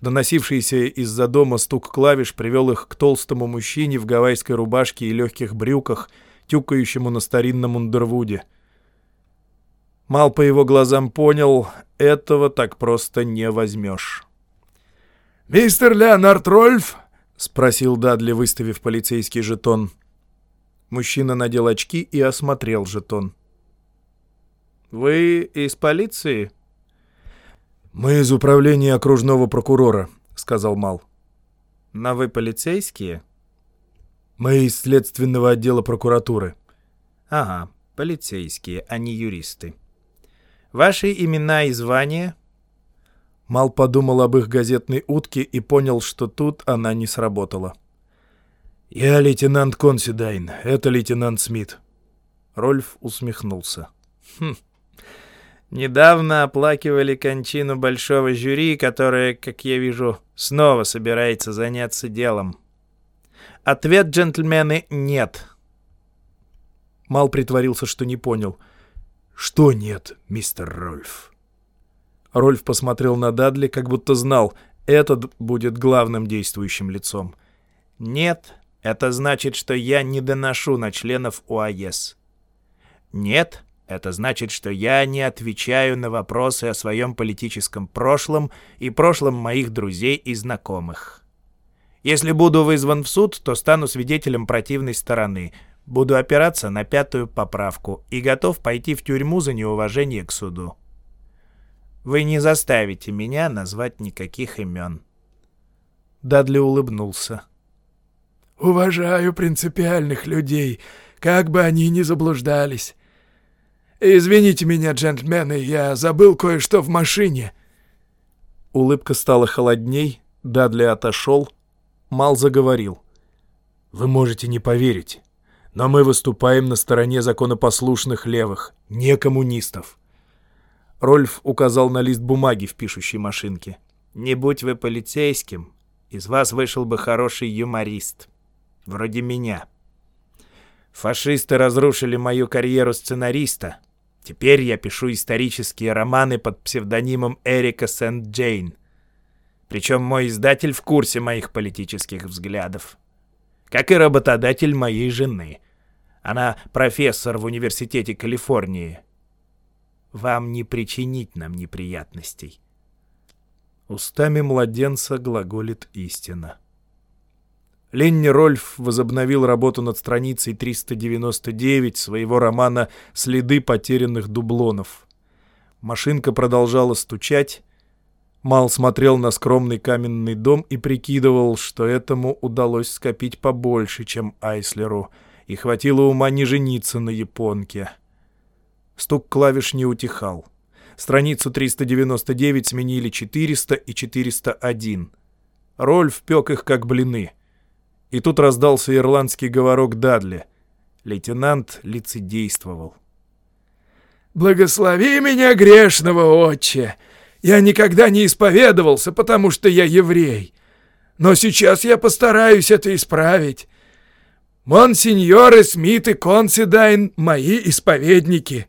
Доносившийся из-за дома стук клавиш привел их к толстому мужчине в гавайской рубашке и легких брюках — тюкающему на старинном Ундервуде. Мал по его глазам понял, этого так просто не возьмешь. «Мистер Леонард Рольф?» — спросил Дадли, выставив полицейский жетон. Мужчина надел очки и осмотрел жетон. «Вы из полиции?» «Мы из управления окружного прокурора», — сказал Мал. «Но вы полицейские?» Мы из следственного отдела прокуратуры. Ага, полицейские, а не юристы. Ваши имена и звания? Мал подумал об их газетной утке и понял, что тут она не сработала. «Я лейтенант Консидайн, это лейтенант Смит». Рольф усмехнулся. «Хм. Недавно оплакивали кончину большого жюри, которое, как я вижу, снова собирается заняться делом. Ответ, джентльмены, нет. Мал притворился, что не понял. «Что нет, мистер Рольф?» Рольф посмотрел на Дадли, как будто знал, этот будет главным действующим лицом. «Нет, это значит, что я не доношу на членов УАЕС. Нет, это значит, что я не отвечаю на вопросы о своем политическом прошлом и прошлом моих друзей и знакомых. Если буду вызван в суд, то стану свидетелем противной стороны. Буду опираться на пятую поправку и готов пойти в тюрьму за неуважение к суду. Вы не заставите меня назвать никаких имен. Дадли улыбнулся. «Уважаю принципиальных людей, как бы они ни заблуждались. Извините меня, джентльмены, я забыл кое-что в машине». Улыбка стала холодней, Дадли отошел, Мал заговорил. «Вы можете не поверить, но мы выступаем на стороне законопослушных левых, не коммунистов». Рольф указал на лист бумаги в пишущей машинке. «Не будь вы полицейским, из вас вышел бы хороший юморист. Вроде меня. Фашисты разрушили мою карьеру сценариста. Теперь я пишу исторические романы под псевдонимом Эрика Сент-Джейн. Причем мой издатель в курсе моих политических взглядов. Как и работодатель моей жены. Она профессор в Университете Калифорнии. Вам не причинить нам неприятностей. Устами младенца глаголит истина. Ленни Рольф возобновил работу над страницей 399 своего романа «Следы потерянных дублонов». Машинка продолжала стучать, Мал смотрел на скромный каменный дом и прикидывал, что этому удалось скопить побольше, чем Айслеру, и хватило ума не жениться на японке. Стук клавиш не утихал. Страницу 399 сменили 400 и 401. Рольф пек их как блины. И тут раздался ирландский говорок Дадли. Лейтенант лицедействовал. «Благослови меня, грешного отче! Я никогда не исповедовался, потому что я еврей. Но сейчас я постараюсь это исправить. Монсеньоры Смит и Консидайн — мои исповедники».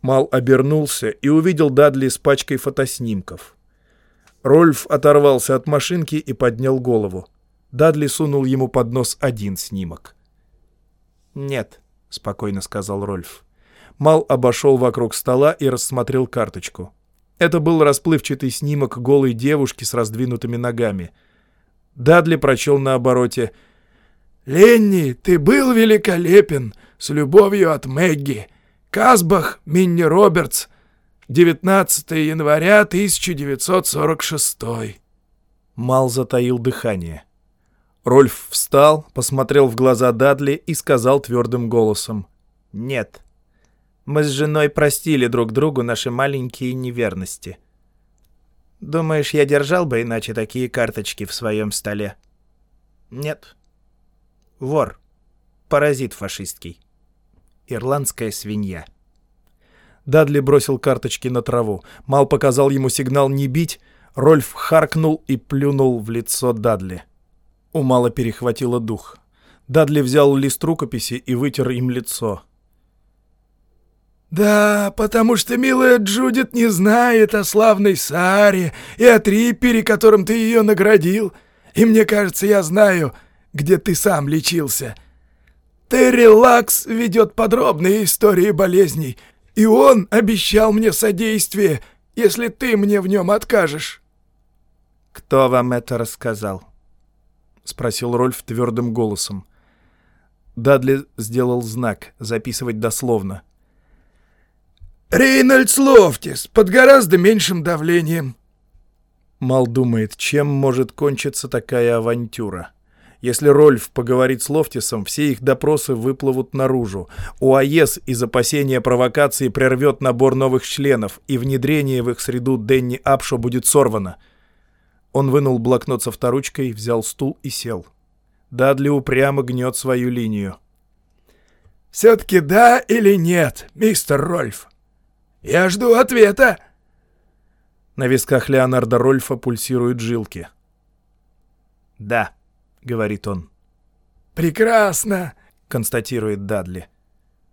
Мал обернулся и увидел Дадли с пачкой фотоснимков. Рольф оторвался от машинки и поднял голову. Дадли сунул ему под нос один снимок. «Нет», — спокойно сказал Рольф. Мал обошел вокруг стола и рассмотрел карточку. Это был расплывчатый снимок голой девушки с раздвинутыми ногами. Дадли прочел на обороте «Ленни, ты был великолепен! С любовью от Мэгги! Казбах, Минни Робертс, 19 января 1946». Мал затаил дыхание. Рольф встал, посмотрел в глаза Дадли и сказал твердым голосом «Нет». Мы с женой простили друг другу наши маленькие неверности. Думаешь, я держал бы иначе такие карточки в своем столе? Нет. Вор. Паразит фашистский. Ирландская свинья. Дадли бросил карточки на траву. Мал показал ему сигнал не бить. Рольф харкнул и плюнул в лицо Дадли. У Мала перехватило дух. Дадли взял лист рукописи и вытер им лицо. «Да, потому что милая Джудит не знает о славной Саре и о Триппере, которым ты ее наградил. И мне кажется, я знаю, где ты сам лечился. Терри Лакс ведет подробные истории болезней, и он обещал мне содействие, если ты мне в нем откажешь». «Кто вам это рассказал?» — спросил Рольф твердым голосом. Дадли сделал знак «записывать дословно». «Рейнольдс Лофтис, под гораздо меньшим давлением». Мал думает, чем может кончиться такая авантюра. Если Рольф поговорит с Лофтисом, все их допросы выплывут наружу. УАЕС из опасения провокации прервет набор новых членов, и внедрение в их среду Дэнни Апшо будет сорвано. Он вынул блокнот со вторучкой, взял стул и сел. Дадли упрямо гнет свою линию. «Все-таки да или нет, мистер Рольф? Я жду ответа!» На висках Леонарда Рольфа пульсируют жилки. «Да», — говорит он. «Прекрасно», — констатирует Дадли.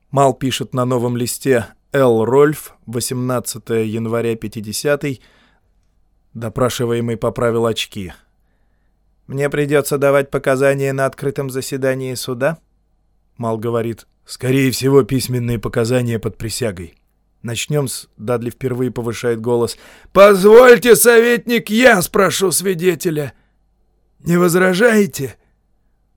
Мал пишет на новом листе «Л. Рольф, 18 января 50 -й. Допрашиваемый поправил очки. «Мне придется давать показания на открытом заседании суда?» Мал говорит, «Скорее всего, письменные показания под присягой». Начнем с... Дадли впервые повышает голос. «Позвольте, советник, я спрошу свидетеля. Не возражаете?»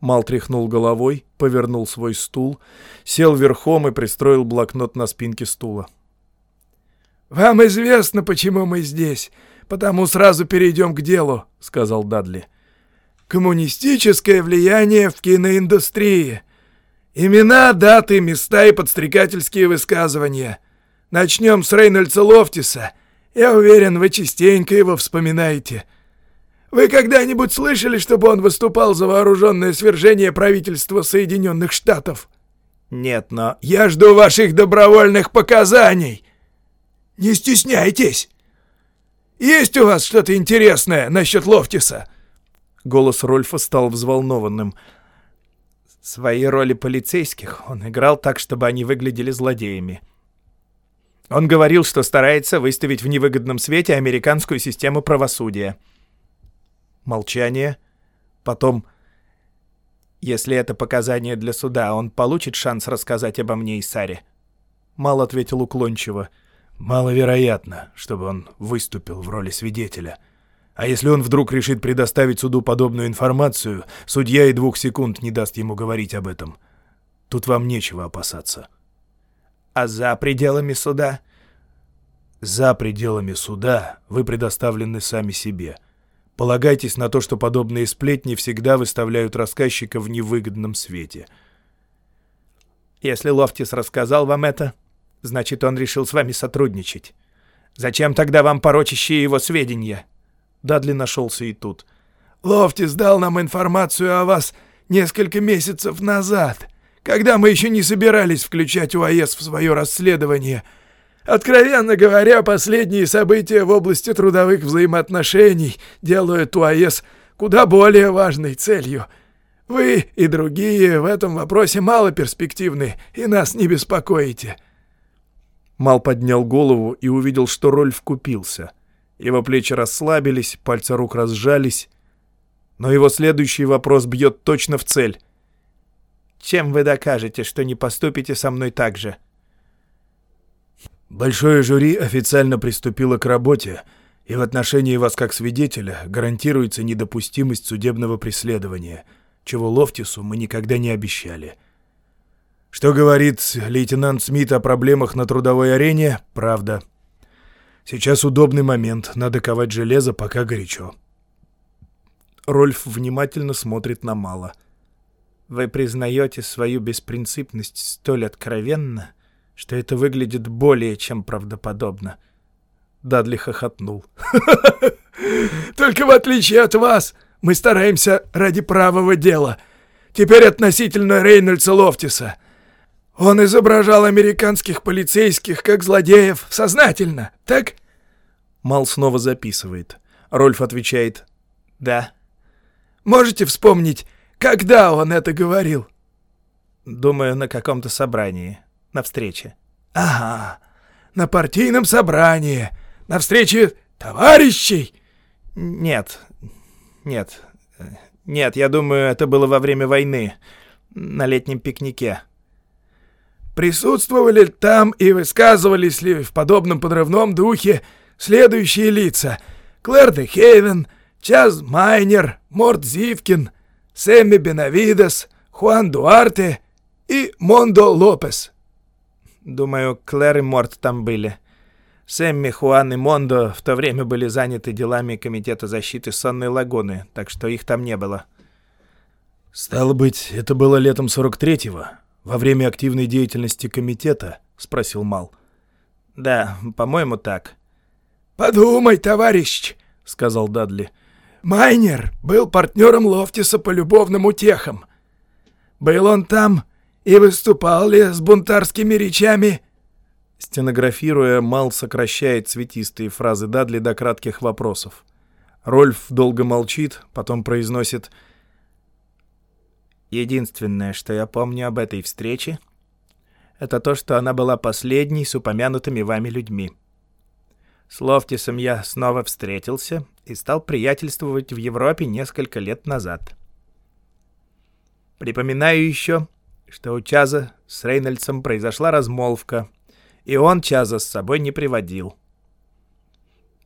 Мал тряхнул головой, повернул свой стул, сел верхом и пристроил блокнот на спинке стула. «Вам известно, почему мы здесь, потому сразу перейдем к делу», — сказал Дадли. Коммунистическое влияние в киноиндустрии. Имена, даты, места и подстрекательские высказывания. Начнем с Рейнольдса Лофтиса. Я уверен, вы частенько его вспоминаете. Вы когда-нибудь слышали, чтобы он выступал за вооруженное свержение правительства Соединенных Штатов? Нет, но... Я жду ваших добровольных показаний. Не стесняйтесь. Есть у вас что-то интересное насчет Лофтиса?» Голос Рольфа стал взволнованным. Свои роли полицейских он играл так, чтобы они выглядели злодеями. Он говорил, что старается выставить в невыгодном свете американскую систему правосудия. Молчание. Потом, если это показание для суда, он получит шанс рассказать обо мне и Саре. Мал ответил уклончиво. Маловероятно, чтобы он выступил в роли свидетеля. — а если он вдруг решит предоставить суду подобную информацию, судья и двух секунд не даст ему говорить об этом. Тут вам нечего опасаться. А за пределами суда? За пределами суда вы предоставлены сами себе. Полагайтесь на то, что подобные сплетни всегда выставляют рассказчика в невыгодном свете. Если Лофтис рассказал вам это, значит, он решил с вами сотрудничать. Зачем тогда вам порочащие его сведения?» Дадли нашелся и тут. «Лофтис дал нам информацию о вас несколько месяцев назад, когда мы еще не собирались включать УАЭС в свое расследование. Откровенно говоря, последние события в области трудовых взаимоотношений делают УАЭС куда более важной целью. Вы и другие в этом вопросе мало перспективны и нас не беспокоите». Мал поднял голову и увидел, что Рольф купился — его плечи расслабились, пальцы рук разжались. Но его следующий вопрос бьет точно в цель. «Чем вы докажете, что не поступите со мной так же?» «Большое жюри официально приступило к работе, и в отношении вас как свидетеля гарантируется недопустимость судебного преследования, чего Лофтису мы никогда не обещали». Что говорит лейтенант Смит о проблемах на трудовой арене, правда. Сейчас удобный момент, надо ковать железо, пока горячо. Рольф внимательно смотрит на Мала. «Вы признаете свою беспринципность столь откровенно, что это выглядит более чем правдоподобно?» Дадли хохотнул. «Только в отличие от вас, мы стараемся ради правого дела. Теперь относительно Рейнольдса Лофтиса. Он изображал американских полицейских как злодеев сознательно, так? Мал снова записывает. Рольф отвечает «Да». «Можете вспомнить, когда он это говорил?» «Думаю, на каком-то собрании, на встрече». «Ага, на партийном собрании, на встрече товарищей?» «Нет, нет, нет, я думаю, это было во время войны, на летнем пикнике». «Присутствовали там и высказывались ли в подобном подрывном духе следующие лица? Клэр де Хейвен, Чаз Майнер, Морт Зивкин, Сэмми Бенавидес, Хуан Дуарте и Мондо Лопес». «Думаю, Клэр и Морт там были». Сэмми, Хуан и Мондо в то время были заняты делами Комитета защиты Сонной Лагуны, так что их там не было. «Стало быть, это было летом 43-го, во время активной деятельности комитета?» — спросил Мал. «Да, по-моему, так». «Подумай, товарищ», — сказал Дадли. «Майнер был партнером Лофтиса по любовным утехам. Был он там и выступал ли с бунтарскими речами?» Стенографируя, Мал сокращает цветистые фразы Дадли до кратких вопросов. Рольф долго молчит, потом произносит «Единственное, что я помню об этой встрече, это то, что она была последней с упомянутыми вами людьми. С Лофтисом я снова встретился и стал приятельствовать в Европе несколько лет назад. Припоминаю еще, что у Чаза с Рейнольдсом произошла размолвка — и он Чаза с собой не приводил.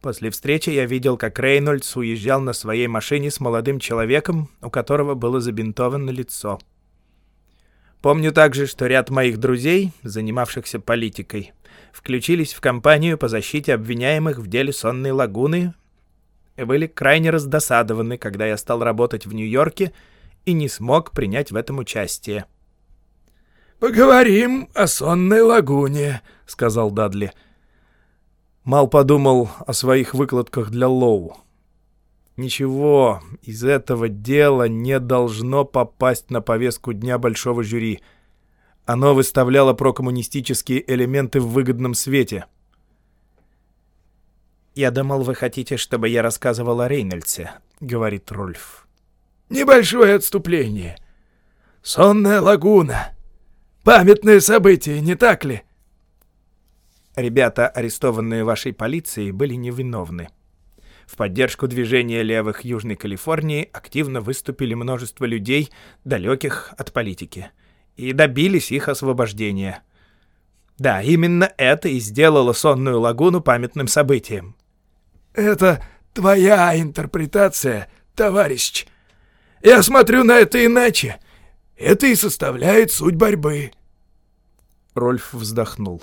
После встречи я видел, как Рейнольдс уезжал на своей машине с молодым человеком, у которого было забинтовано лицо. Помню также, что ряд моих друзей, занимавшихся политикой, включились в кампанию по защите обвиняемых в деле Сонной лагуны были крайне раздосадованы, когда я стал работать в Нью-Йорке и не смог принять в этом участие. «Поговорим о сонной лагуне», — сказал Дадли. Мал подумал о своих выкладках для Лоу. Ничего из этого дела не должно попасть на повестку дня большого жюри. Оно выставляло прокоммунистические элементы в выгодном свете. «Я думал, вы хотите, чтобы я рассказывал о Рейнольдсе», — говорит Рольф. «Небольшое отступление. Сонная лагуна. Памятное событие, не так ли? Ребята, арестованные вашей полицией, были невиновны. В поддержку движения левых Южной Калифорнии активно выступили множество людей, далеких от политики, и добились их освобождения. Да, именно это и сделало Сонную лагуну памятным событием. «Это твоя интерпретация, товарищ. Я смотрю на это иначе. Это и составляет суть борьбы». Рольф вздохнул.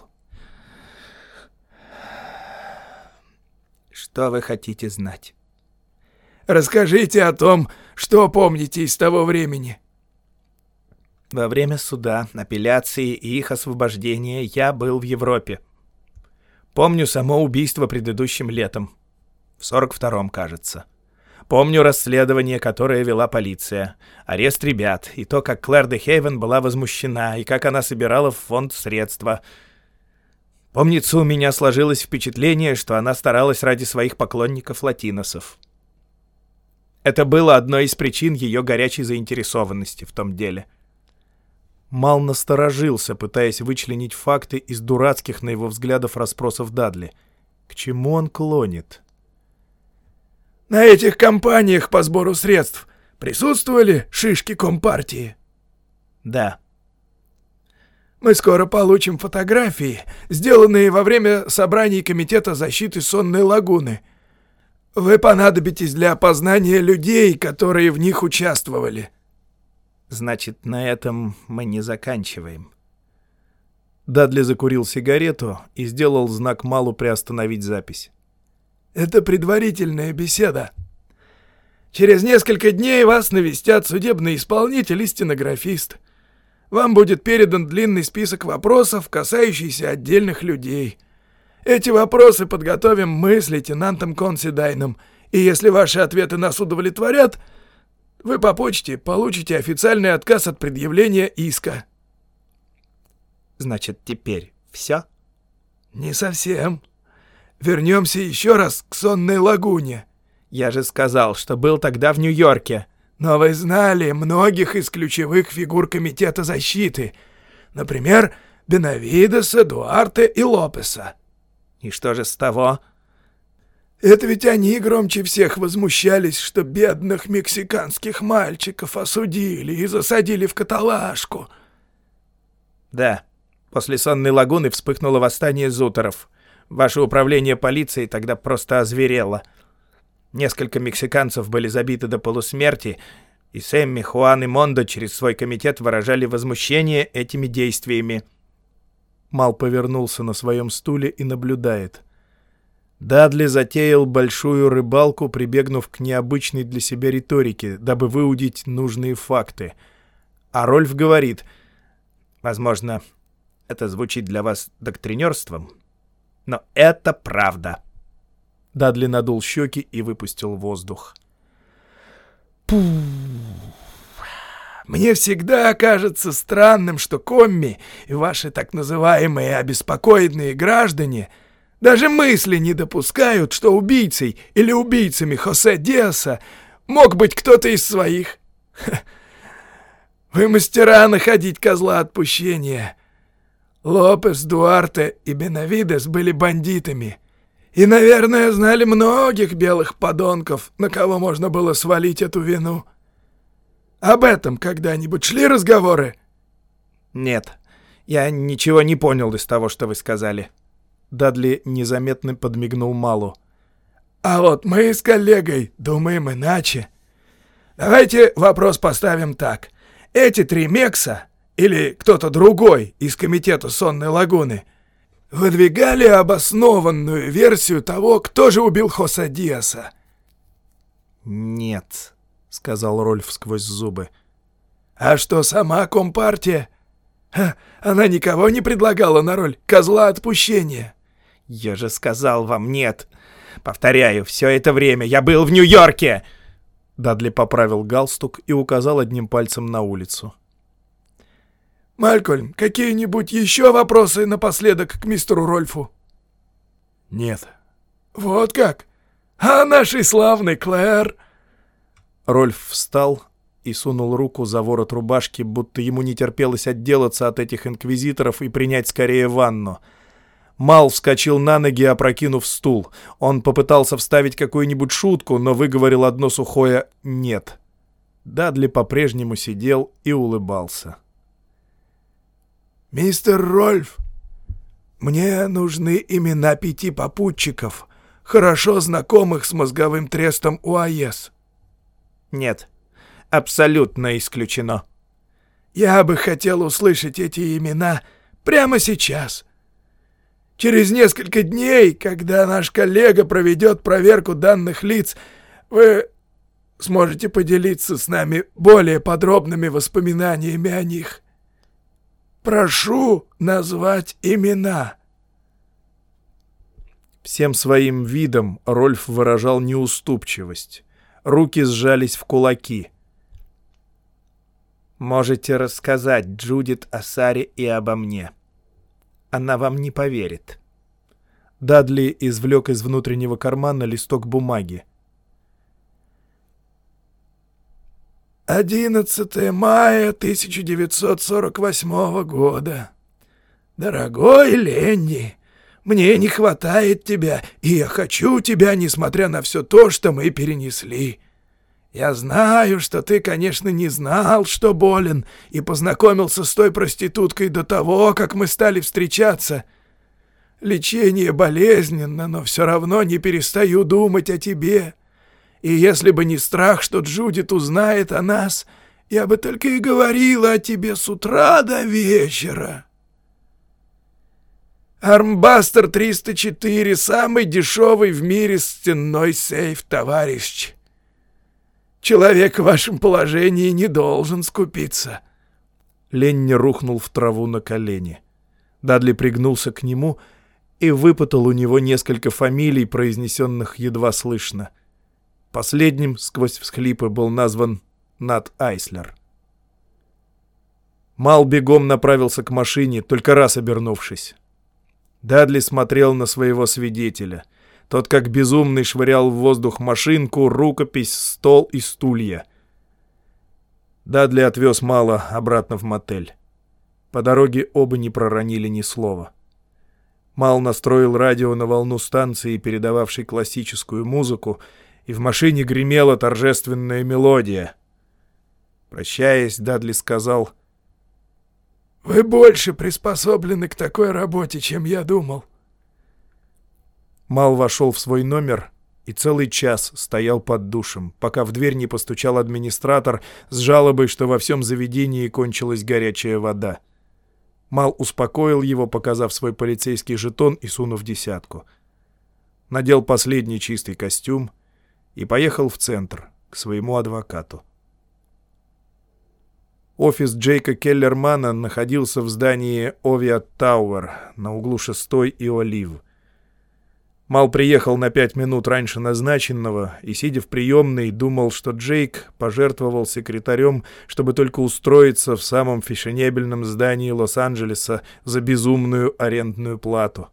«Что вы хотите знать?» «Расскажите о том, что помните из того времени». Во время суда, апелляции и их освобождения я был в Европе. Помню само убийство предыдущим летом. В 42-м, кажется. Помню расследование, которое вела полиция, арест ребят, и то, как Клэр де Хейвен была возмущена, и как она собирала в фонд средства. Помнится, у меня сложилось впечатление, что она старалась ради своих поклонников-латиносов. Это было одной из причин ее горячей заинтересованности в том деле. Мал насторожился, пытаясь вычленить факты из дурацких, на его взглядов, расспросов Дадли. К чему он клонит? — на этих кампаниях по сбору средств присутствовали шишки Компартии? Да. Мы скоро получим фотографии, сделанные во время собраний Комитета защиты Сонной лагуны. Вы понадобитесь для опознания людей, которые в них участвовали. Значит, на этом мы не заканчиваем. Дадли закурил сигарету и сделал знак Малу приостановить запись. Это предварительная беседа. Через несколько дней вас навестят судебный исполнитель и стенографист. Вам будет передан длинный список вопросов, касающийся отдельных людей. Эти вопросы подготовим мы с лейтенантом Консидайном, и если ваши ответы нас удовлетворят, вы по почте получите официальный отказ от предъявления иска. Значит, теперь все? Не совсем. Вернемся еще раз к сонной лагуне. Я же сказал, что был тогда в Нью-Йорке. Но вы знали многих из ключевых фигур Комитета защиты. Например, Бенавидеса, Дуарте и Лопеса. И что же с того? Это ведь они громче всех возмущались, что бедных мексиканских мальчиков осудили и засадили в каталажку. Да, после сонной лагуны вспыхнуло восстание зутеров. Ваше управление полицией тогда просто озверело. Несколько мексиканцев были забиты до полусмерти, и Сэмми, Хуан и Мондо через свой комитет выражали возмущение этими действиями. Мал повернулся на своем стуле и наблюдает. Дадли затеял большую рыбалку, прибегнув к необычной для себя риторике, дабы выудить нужные факты. А Рольф говорит, возможно, это звучит для вас доктринерством, но это правда. Дадли надул щеки и выпустил воздух. Пух. Мне всегда кажется странным, что комми и ваши так называемые обеспокоенные граждане — даже мысли не допускают, что убийцей или убийцами Хосе Диаса мог быть кто-то из своих. Вы мастера находить козла отпущения. Лопес, Дуарте и Бенавидес были бандитами. И, наверное, знали многих белых подонков, на кого можно было свалить эту вину. Об этом когда-нибудь шли разговоры? Нет, я ничего не понял из того, что вы сказали. Дадли незаметно подмигнул Малу. «А вот мы с коллегой думаем иначе. Давайте вопрос поставим так. Эти три Мекса, или кто-то другой из комитета Сонной Лагуны, выдвигали обоснованную версию того, кто же убил Хоса Диаса?» «Нет», — сказал Рольф сквозь зубы. «А что, сама Компартия? Ха, она никого не предлагала на роль козла отпущения?» «Я же сказал вам нет. Повторяю, все это время я был в Нью-Йорке!» Дадли поправил галстук и указал одним пальцем на улицу. «Малькольм, какие-нибудь еще вопросы напоследок к мистеру Рольфу?» «Нет». «Вот как? А нашей славный Клэр?» Рольф встал и сунул руку за ворот рубашки, будто ему не терпелось отделаться от этих инквизиторов и принять скорее ванну — Мал вскочил на ноги, опрокинув стул. Он попытался вставить какую-нибудь шутку, но выговорил одно сухое «нет». Дадли по-прежнему сидел и улыбался. «Мистер Рольф, мне нужны имена пяти попутчиков, хорошо знакомых с мозговым трестом УАЕС». «Нет, абсолютно исключено». «Я бы хотел услышать эти имена прямо сейчас». Через несколько дней, когда наш коллега проведет проверку данных лиц, вы сможете поделиться с нами более подробными воспоминаниями о них. Прошу назвать имена». Всем своим видом Рольф выражал неуступчивость. Руки сжались в кулаки. «Можете рассказать Джудит о Саре и обо мне», она вам не поверит». Дадли извлек из внутреннего кармана листок бумаги. «11 мая 1948 года. Дорогой Ленни, мне не хватает тебя, и я хочу тебя, несмотря на все то, что мы перенесли. Я знаю, что ты, конечно, не знал, что болен, и познакомился с той проституткой до того, как мы стали встречаться. Лечение болезненно, но все равно не перестаю думать о тебе. И если бы не страх, что Джудит узнает о нас, я бы только и говорила о тебе с утра до вечера. Армбастер 304 — самый дешевый в мире стенной сейф, товарищ. Человек в вашем положении не должен скупиться». Ленни рухнул в траву на колени. Дадли пригнулся к нему и выпытал у него несколько фамилий, произнесенных едва слышно. Последним сквозь всхлипы был назван Нат Айслер. Мал бегом направился к машине, только раз обернувшись. Дадли смотрел на своего свидетеля. Тот, как безумный, швырял в воздух машинку, рукопись, стол и стулья. Дадли отвез Мала обратно в мотель. По дороге оба не проронили ни слова. Мал настроил радио на волну станции, передававшей классическую музыку, и в машине гремела торжественная мелодия. Прощаясь, Дадли сказал, «Вы больше приспособлены к такой работе, чем я думал». Мал вошел в свой номер и целый час стоял под душем, пока в дверь не постучал администратор с жалобой, что во всем заведении кончилась горячая вода. Мал успокоил его, показав свой полицейский жетон и сунув десятку. Надел последний чистый костюм и поехал в центр, к своему адвокату. Офис Джейка Келлермана находился в здании Овиат Тауэр на углу 6 и Олив. Мал приехал на пять минут раньше назначенного и, сидя в приемной, думал, что Джейк пожертвовал секретарем, чтобы только устроиться в самом фешенебельном здании Лос-Анджелеса за безумную арендную плату.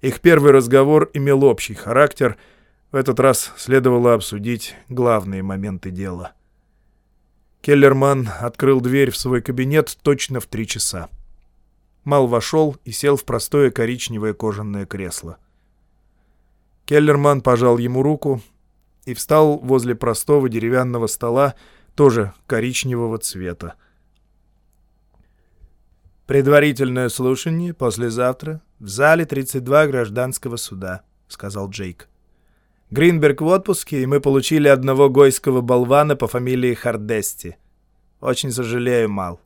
Их первый разговор имел общий характер, в этот раз следовало обсудить главные моменты дела. Келлерман открыл дверь в свой кабинет точно в три часа. Мал вошел и сел в простое коричневое кожаное кресло. Келлерман пожал ему руку и встал возле простого деревянного стола, тоже коричневого цвета. «Предварительное слушание послезавтра в зале 32 гражданского суда», — сказал Джейк. «Гринберг в отпуске, и мы получили одного гойского болвана по фамилии Хардести. Очень сожалею, Мал.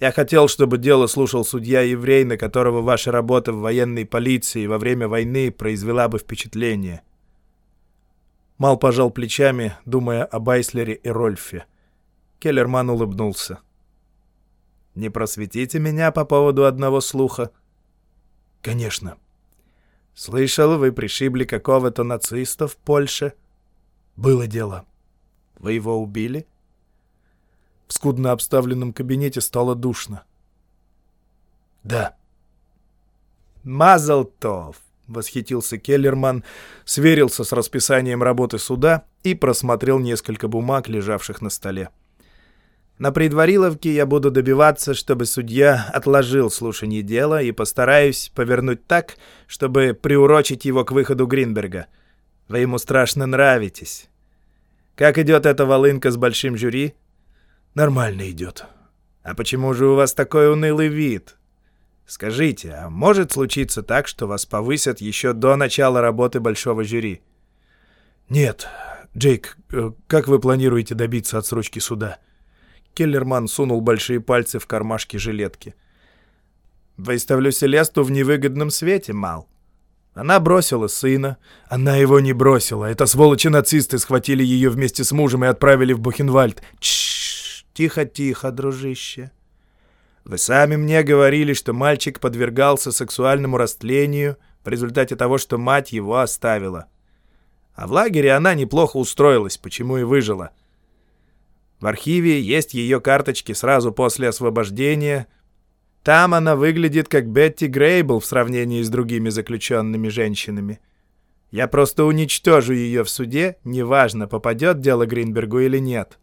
Я хотел, чтобы дело слушал судья-еврей, на которого ваша работа в военной полиции во время войны произвела бы впечатление. Мал пожал плечами, думая о Байслере и Рольфе. Келлерман улыбнулся. «Не просветите меня по поводу одного слуха?» «Конечно». «Слышал, вы пришибли какого-то нациста в Польше?» «Было дело». «Вы его убили?» В скудно обставленном кабинете стало душно. «Да». «Мазалтов!» — восхитился Келлерман, сверился с расписанием работы суда и просмотрел несколько бумаг, лежавших на столе. На предвариловке я буду добиваться, чтобы судья отложил слушание дела и постараюсь повернуть так, чтобы приурочить его к выходу Гринберга. Вы ему страшно нравитесь. Как идет эта волынка с большим жюри? Нормально идет. А почему же у вас такой унылый вид? Скажите, а может случиться так, что вас повысят еще до начала работы большого жюри? Нет. Джейк, э, как вы планируете добиться отсрочки суда? Келлерман сунул большие пальцы в кармашки жилетки. Выставлю Селесту в невыгодном свете, Мал. Она бросила сына. Она его не бросила. Это сволочи-нацисты схватили ее вместе с мужем и отправили в Бухенвальд. Чш! Тихо-тихо, дружище. Вы сами мне говорили, что мальчик подвергался сексуальному растлению в результате того, что мать его оставила. А в лагере она неплохо устроилась, почему и выжила. В архиве есть ее карточки сразу после освобождения. Там она выглядит как Бетти Грейбл в сравнении с другими заключенными женщинами. Я просто уничтожу ее в суде, неважно, попадет дело Гринбергу или нет.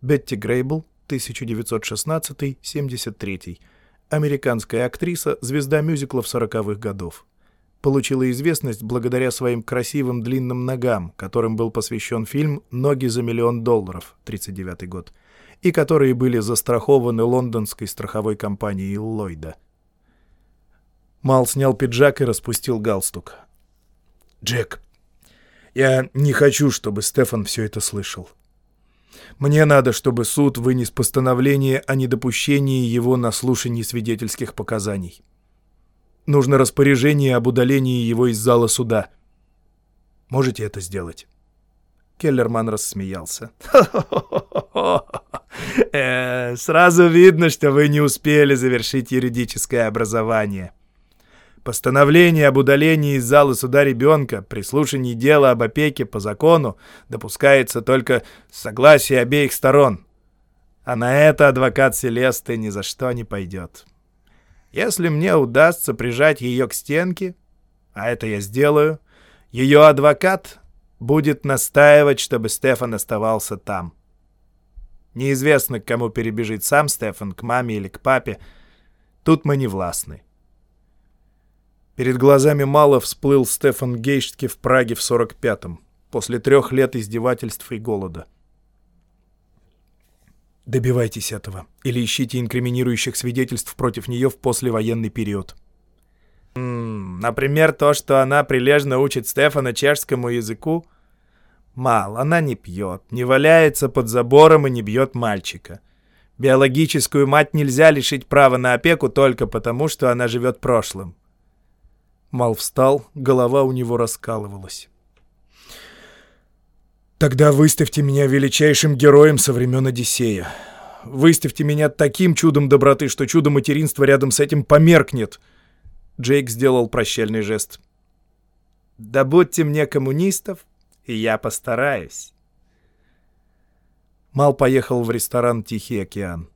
Бетти Грейбл, 1916-73. Американская актриса, звезда мюзиклов 40-х годов. Получила известность благодаря своим красивым длинным ногам, которым был посвящен фильм «Ноги за миллион долларов» 39 год, и которые были застрахованы лондонской страховой компанией Ллойда. Мал снял пиджак и распустил галстук. «Джек, я не хочу, чтобы Стефан все это слышал. Мне надо, чтобы суд вынес постановление о недопущении его на слушании свидетельских показаний. Нужно распоряжение об удалении его из зала суда. Можете это сделать?» Келлерман рассмеялся. Э, «Сразу видно, что вы не успели завершить юридическое образование. Постановление об удалении из зала суда ребенка при слушании дела об опеке по закону допускается только с согласия обеих сторон. А на это адвокат Селесты ни за что не пойдет. Если мне удастся прижать ее к стенке, а это я сделаю, ее адвокат будет настаивать, чтобы Стефан оставался там. Неизвестно, к кому перебежит сам Стефан, к маме или к папе. Тут мы не властны. Перед глазами мало всплыл Стефан Гейштке в Праге в 45-м, после трех лет издевательств и голода. Добивайтесь этого, или ищите инкриминирующих свидетельств против нее в послевоенный период. М -м, например, то, что она прилежно учит Стефана чешскому языку. Мал, она не пьет, не валяется под забором и не бьет мальчика. Биологическую мать нельзя лишить права на опеку только потому, что она живет прошлым. Мал встал, голова у него раскалывалась. «Тогда выставьте меня величайшим героем со времен Одиссея. Выставьте меня таким чудом доброты, что чудо материнства рядом с этим померкнет». Джейк сделал прощальный жест. «Добудьте мне коммунистов, и я постараюсь». Мал поехал в ресторан «Тихий океан».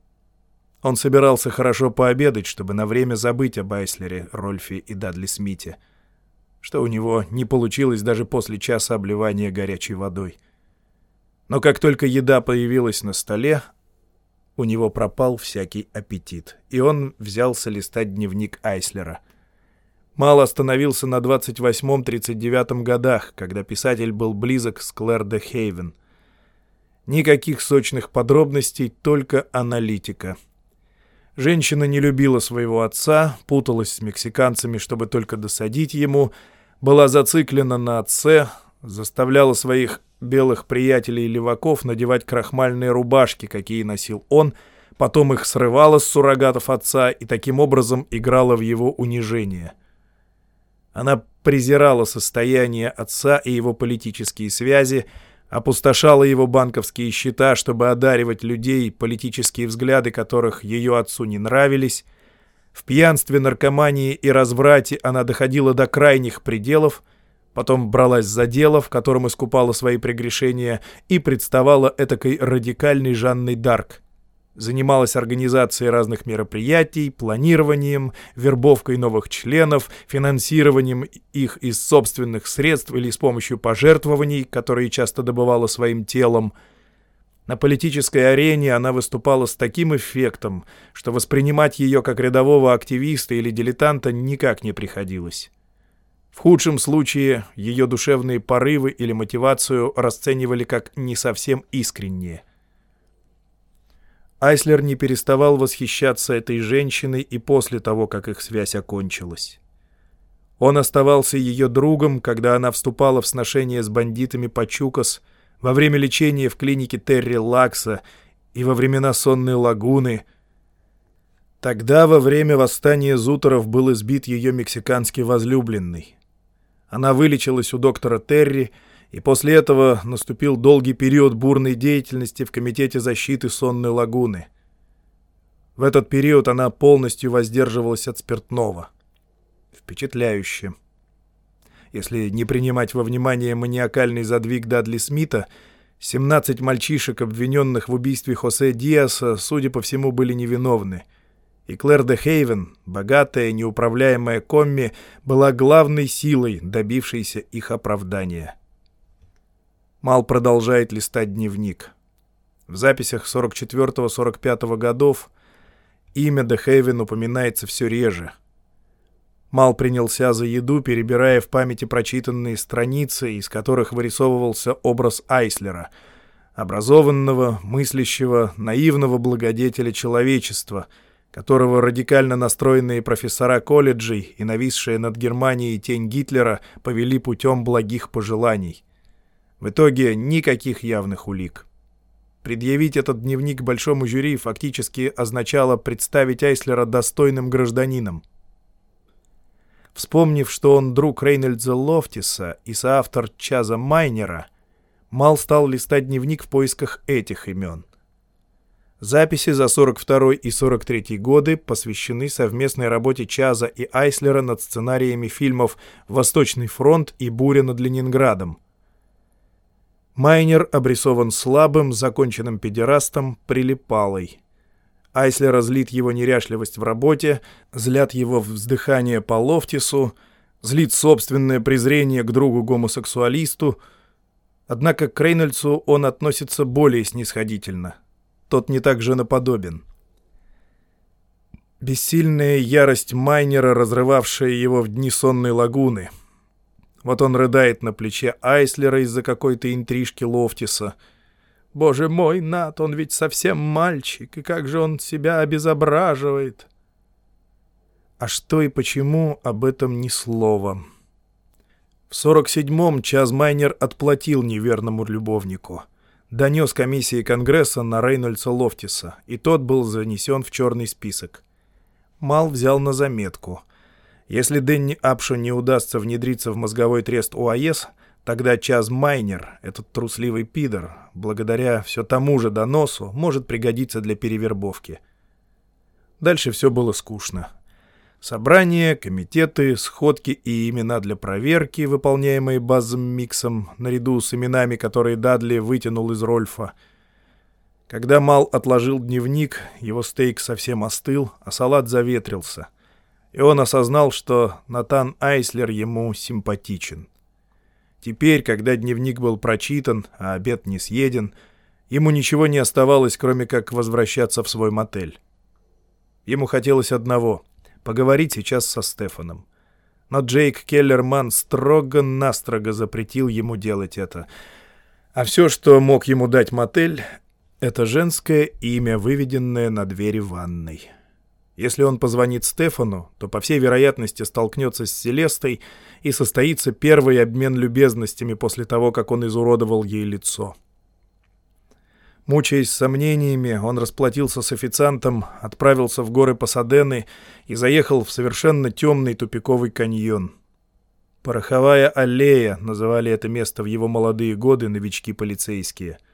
Он собирался хорошо пообедать, чтобы на время забыть об Айслере, Рольфе и Дадли Смите, что у него не получилось даже после часа обливания горячей водой. Но как только еда появилась на столе, у него пропал всякий аппетит, и он взялся листать дневник Айслера. Мал остановился на 28-39 годах, когда писатель был близок с Клэр де Хейвен. Никаких сочных подробностей, только аналитика — Женщина не любила своего отца, путалась с мексиканцами, чтобы только досадить ему, была зациклена на отце, заставляла своих белых приятелей-леваков надевать крахмальные рубашки, какие носил он, потом их срывала с суррогатов отца и таким образом играла в его унижение. Она презирала состояние отца и его политические связи, опустошала его банковские счета, чтобы одаривать людей, политические взгляды которых ее отцу не нравились. В пьянстве, наркомании и разврате она доходила до крайних пределов, потом бралась за дело, в котором искупала свои прегрешения, и представала этакой радикальной Жанной Дарк занималась организацией разных мероприятий, планированием, вербовкой новых членов, финансированием их из собственных средств или с помощью пожертвований, которые часто добывала своим телом. На политической арене она выступала с таким эффектом, что воспринимать ее как рядового активиста или дилетанта никак не приходилось. В худшем случае ее душевные порывы или мотивацию расценивали как не совсем искренние – Айслер не переставал восхищаться этой женщиной и после того, как их связь окончилась. Он оставался ее другом, когда она вступала в сношение с бандитами Пачукас во время лечения в клинике Терри Лакса и во времена сонной лагуны. Тогда, во время восстания Зутеров, был избит ее мексиканский возлюбленный. Она вылечилась у доктора Терри и после этого наступил долгий период бурной деятельности в Комитете защиты Сонной лагуны. В этот период она полностью воздерживалась от спиртного. Впечатляюще. Если не принимать во внимание маниакальный задвиг Дадли Смита, 17 мальчишек, обвиненных в убийстве Хосе Диаса, судя по всему, были невиновны. И Клэр де Хейвен, богатая, неуправляемая комми, была главной силой, добившейся их оправдания. Мал продолжает листать дневник. В записях 44-45 годов имя Де Хейвен упоминается все реже. Мал принялся за еду, перебирая в памяти прочитанные страницы, из которых вырисовывался образ Айслера, образованного, мыслящего, наивного благодетеля человечества, которого радикально настроенные профессора колледжей и нависшая над Германией тень Гитлера повели путем благих пожеланий. В итоге никаких явных улик. Предъявить этот дневник большому жюри фактически означало представить Айслера достойным гражданином. Вспомнив, что он друг Рейнольдса Лофтиса и соавтор Чаза Майнера, Мал стал листать дневник в поисках этих имен. Записи за 42 и 43 годы посвящены совместной работе Чаза и Айслера над сценариями фильмов «Восточный фронт» и «Буря над Ленинградом», Майнер обрисован слабым, законченным педерастом, прилипалой. Айслер разлит его неряшливость в работе, злят его вздыхание по Лофтису, злит собственное презрение к другу-гомосексуалисту. Однако к Рейнольдсу он относится более снисходительно. Тот не так женоподобен. Бессильная ярость майнера, разрывавшая его в дни сонной лагуны. Вот он рыдает на плече Айслера из-за какой-то интрижки Лофтиса — Боже мой, Нат, он ведь совсем мальчик, и как же он себя обезображивает. А что и почему, об этом ни слова. В 47-м Чаз Майнер отплатил неверному любовнику. Донес комиссии Конгресса на Рейнольдса Лофтиса, и тот был занесен в черный список. Мал взял на заметку. Если Дэнни Апшу не удастся внедриться в мозговой трест УАЭС — Тогда Час Майнер, этот трусливый пидор, благодаря все тому же доносу, может пригодиться для перевербовки. Дальше все было скучно. Собрания, комитеты, сходки и имена для проверки, выполняемые базовым миксом, наряду с именами, которые Дадли вытянул из Рольфа. Когда Мал отложил дневник, его стейк совсем остыл, а салат заветрился. И он осознал, что Натан Айслер ему симпатичен. Теперь, когда дневник был прочитан, а обед не съеден, ему ничего не оставалось, кроме как возвращаться в свой мотель. Ему хотелось одного — поговорить сейчас со Стефаном. Но Джейк Келлерман строго-настрого запретил ему делать это. А все, что мог ему дать мотель, — это женское имя, выведенное на двери ванной. Если он позвонит Стефану, то, по всей вероятности, столкнется с Селестой, и состоится первый обмен любезностями после того, как он изуродовал ей лицо. Мучаясь сомнениями, он расплатился с официантом, отправился в горы Пасадены и заехал в совершенно темный тупиковый каньон. «Пороховая аллея» называли это место в его молодые годы новички полицейские —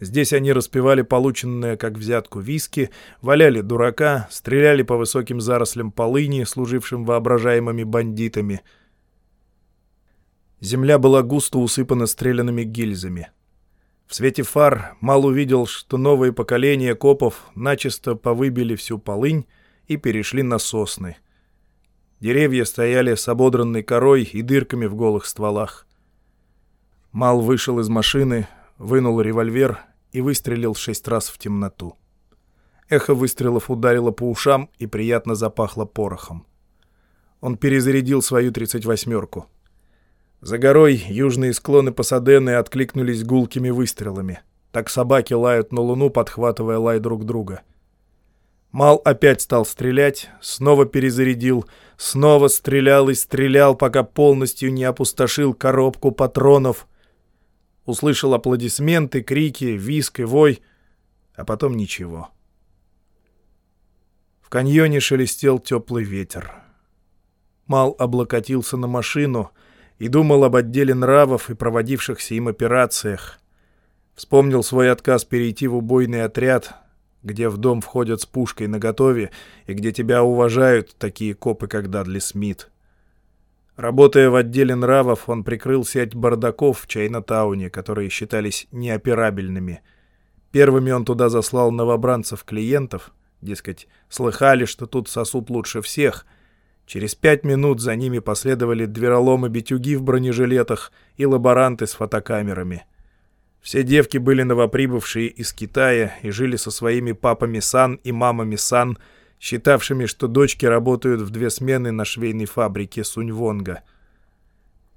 Здесь они распивали полученное как взятку виски, валяли дурака, стреляли по высоким зарослям полыни, служившим воображаемыми бандитами. Земля была густо усыпана стрелянными гильзами. В свете фар Мал увидел, что новые поколения копов начисто повыбили всю полынь и перешли на сосны. Деревья стояли с ободранной корой и дырками в голых стволах. Мал вышел из машины, вынул револьвер и выстрелил шесть раз в темноту. Эхо выстрелов ударило по ушам и приятно запахло порохом. Он перезарядил свою тридцать восьмерку. За горой южные склоны Пасадены откликнулись гулкими выстрелами. Так собаки лают на луну, подхватывая лай друг друга. Мал опять стал стрелять, снова перезарядил, снова стрелял и стрелял, пока полностью не опустошил коробку патронов — Услышал аплодисменты, крики, виск и вой, а потом ничего. В каньоне шелестел теплый ветер. Мал облокотился на машину и думал об отделе нравов и проводившихся им операциях. Вспомнил свой отказ перейти в убойный отряд, где в дом входят с пушкой наготове и где тебя уважают такие копы, как Дадли Смит. Работая в отделе нравов, он прикрыл сеть бардаков в Чайна-тауне, которые считались неоперабельными. Первыми он туда заслал новобранцев-клиентов, дескать, слыхали, что тут сосут лучше всех. Через пять минут за ними последовали двероломы-битюги в бронежилетах и лаборанты с фотокамерами. Все девки были новоприбывшие из Китая и жили со своими папами Сан и мамами Сан – считавшими, что дочки работают в две смены на швейной фабрике Суньвонга.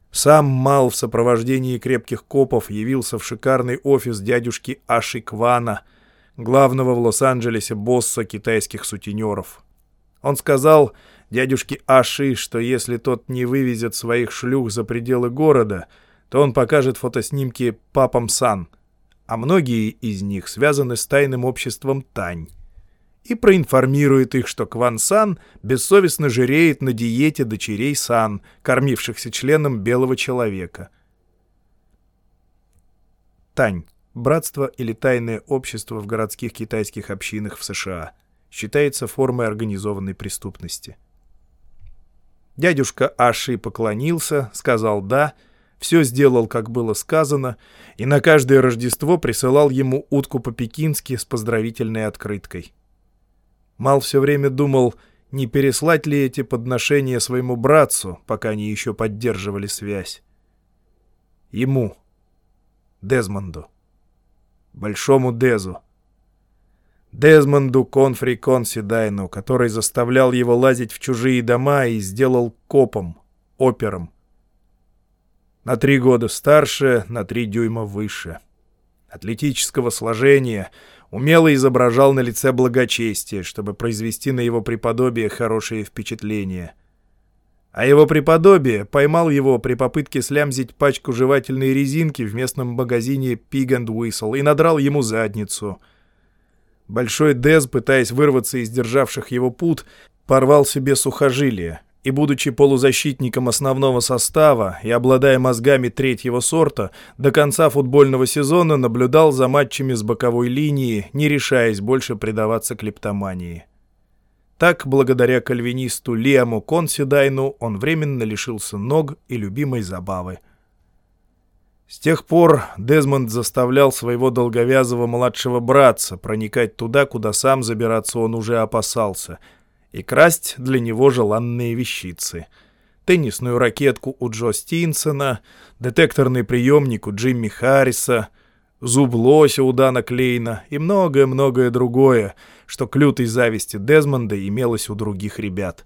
Сам Мал в сопровождении крепких копов явился в шикарный офис дядюшки Аши Квана, главного в Лос-Анджелесе босса китайских сутенеров. Он сказал дядюшке Аши, что если тот не вывезет своих шлюх за пределы города, то он покажет фотоснимки папам Сан, а многие из них связаны с тайным обществом Тань и проинформирует их, что Кван Сан бессовестно жиреет на диете дочерей Сан, кормившихся членом белого человека. Тань. Братство или тайное общество в городских китайских общинах в США. Считается формой организованной преступности. Дядюшка Аши поклонился, сказал «да», все сделал, как было сказано, и на каждое Рождество присылал ему утку по-пекински с поздравительной открыткой. Мал все время думал, не переслать ли эти подношения своему братцу, пока они еще поддерживали связь. Ему, Дезмонду, Большому Дезу, Дезмонду Конфри Консидайну, который заставлял его лазить в чужие дома и сделал копом, опером. На три года старше, на три дюйма выше. Атлетического сложения, умело изображал на лице благочестие, чтобы произвести на его преподобие хорошее впечатление. А его преподобие поймал его при попытке слямзить пачку жевательной резинки в местном магазине Pig and Whistle и надрал ему задницу. Большой Дез, пытаясь вырваться из державших его пут, порвал себе сухожилие — и, будучи полузащитником основного состава и обладая мозгами третьего сорта, до конца футбольного сезона наблюдал за матчами с боковой линии, не решаясь больше предаваться клептомании. Так, благодаря кальвинисту Лиаму Консидайну, он временно лишился ног и любимой забавы. С тех пор Дезмонд заставлял своего долговязого младшего братца проникать туда, куда сам забираться он уже опасался — и красть для него желанные вещицы. Теннисную ракетку у Джо Стинсона, детекторный приемник у Джимми Харриса, зуб лося у Дана Клейна и многое-многое другое, что к лютой зависти Дезмонда имелось у других ребят.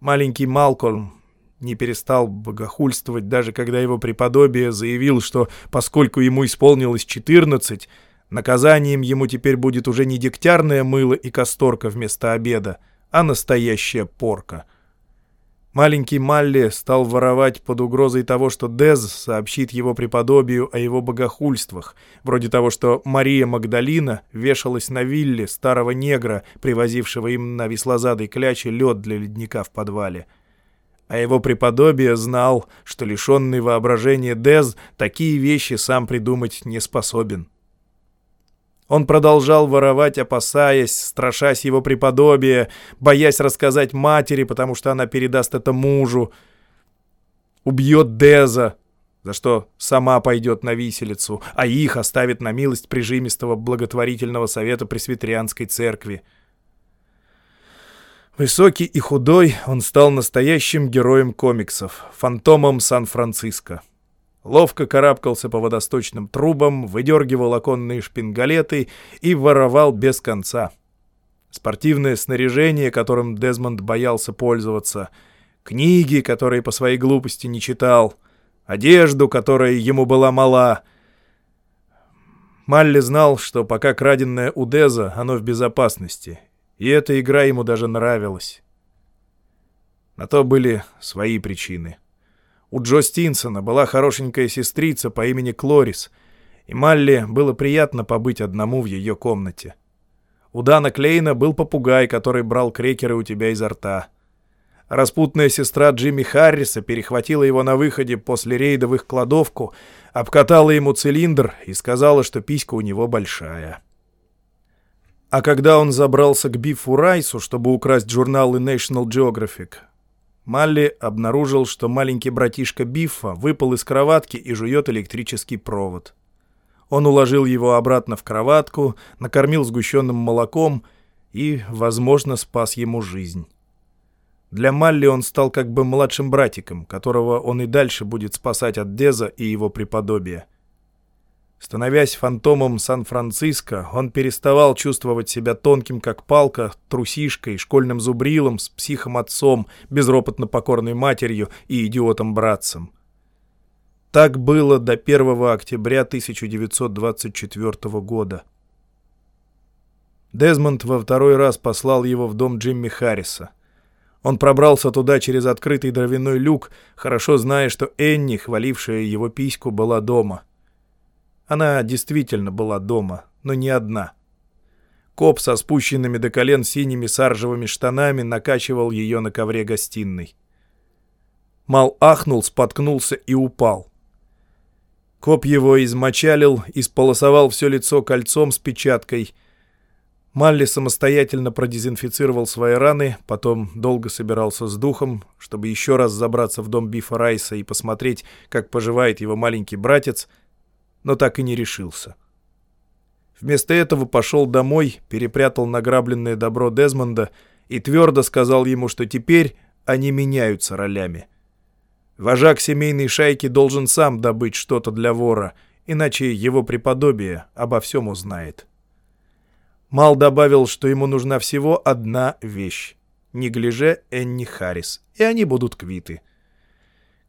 Маленький Малкольм не перестал богохульствовать, даже когда его преподобие заявил, что, поскольку ему исполнилось 14, наказанием ему теперь будет уже не дегтярное мыло и касторка вместо обеда, а настоящая порка. Маленький Малли стал воровать под угрозой того, что Дез сообщит его преподобию о его богохульствах, вроде того, что Мария Магдалина вешалась на вилле старого негра, привозившего им на веслозадой кляче лед для ледника в подвале. А его преподобие знал, что лишенный воображения Дез такие вещи сам придумать не способен. Он продолжал воровать, опасаясь, страшась его преподобия, боясь рассказать матери, потому что она передаст это мужу. Убьет Деза, за что сама пойдет на виселицу, а их оставит на милость прижимистого благотворительного совета Пресвитерианской церкви. Высокий и худой, он стал настоящим героем комиксов, фантомом Сан-Франциско. Ловко карабкался по водосточным трубам, выдергивал оконные шпингалеты и воровал без конца. Спортивное снаряжение, которым Дезмонд боялся пользоваться, книги, которые по своей глупости не читал, одежду, которая ему была мала. Малли знал, что пока краденное у Деза, оно в безопасности, и эта игра ему даже нравилась. На то были свои причины. У Джо Стинсона была хорошенькая сестрица по имени Клорис, и Малли было приятно побыть одному в ее комнате. У Дана Клейна был попугай, который брал крекеры у тебя изо рта. Распутная сестра Джимми Харриса перехватила его на выходе после рейда в их кладовку, обкатала ему цилиндр и сказала, что писька у него большая. А когда он забрался к Бифу Райсу, чтобы украсть журналы National Geographic, Малли обнаружил, что маленький братишка Биффа выпал из кроватки и жует электрический провод. Он уложил его обратно в кроватку, накормил сгущенным молоком и, возможно, спас ему жизнь. Для Малли он стал как бы младшим братиком, которого он и дальше будет спасать от Деза и его преподобия. Становясь фантомом Сан-Франциско, он переставал чувствовать себя тонким, как палка, трусишкой, школьным зубрилом, с психом-отцом, безропотно покорной матерью и идиотом-братцем. Так было до 1 октября 1924 года. Дезмонд во второй раз послал его в дом Джимми Харриса. Он пробрался туда через открытый дровяной люк, хорошо зная, что Энни, хвалившая его письку, была дома — она действительно была дома, но не одна. Коп со спущенными до колен синими саржевыми штанами накачивал ее на ковре гостиной. Мал ахнул, споткнулся и упал. Коп его измочалил, исполосовал все лицо кольцом с печаткой. Малли самостоятельно продезинфицировал свои раны, потом долго собирался с духом, чтобы еще раз забраться в дом Бифа Райса и посмотреть, как поживает его маленький братец, но так и не решился. Вместо этого пошел домой, перепрятал награбленное добро Дезмонда и твердо сказал ему, что теперь они меняются ролями. Вожак семейной шайки должен сам добыть что-то для вора, иначе его преподобие обо всем узнает. Мал добавил, что ему нужна всего одна вещь — неглиже Энни Харрис, и они будут квиты.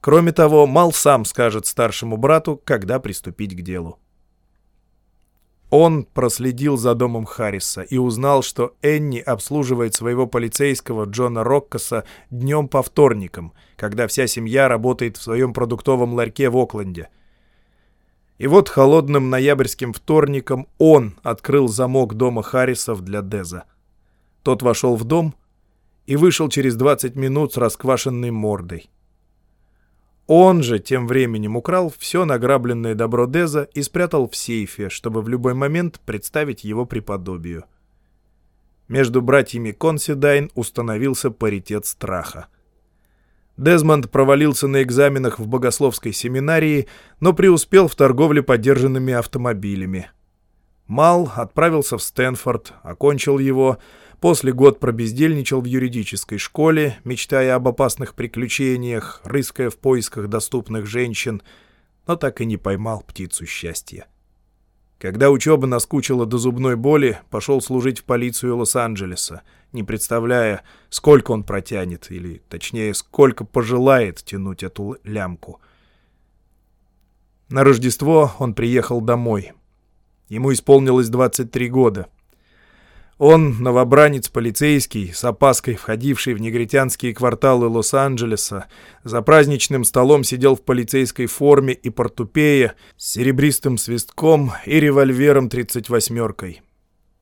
Кроме того, Мал сам скажет старшему брату, когда приступить к делу. Он проследил за домом Харриса и узнал, что Энни обслуживает своего полицейского Джона Роккоса днем по вторникам, когда вся семья работает в своем продуктовом ларьке в Окленде. И вот холодным ноябрьским вторником он открыл замок дома Харрисов для Деза. Тот вошел в дом и вышел через 20 минут с расквашенной мордой. Он же тем временем украл все награбленное добро Деза и спрятал в сейфе, чтобы в любой момент представить его преподобию. Между братьями Консидайн установился паритет страха. Дезмонд провалился на экзаменах в богословской семинарии, но преуспел в торговле подержанными автомобилями. Мал отправился в Стэнфорд, окончил его, После год пробездельничал в юридической школе, мечтая об опасных приключениях, рыская в поисках доступных женщин, но так и не поймал птицу счастья. Когда учеба наскучила до зубной боли, пошел служить в полицию Лос-Анджелеса, не представляя, сколько он протянет, или, точнее, сколько пожелает тянуть эту лямку. На Рождество он приехал домой. Ему исполнилось 23 года — он, новобранец полицейский, с опаской входивший в негритянские кварталы Лос-Анджелеса, за праздничным столом сидел в полицейской форме и портупея с серебристым свистком и револьвером 38-кой.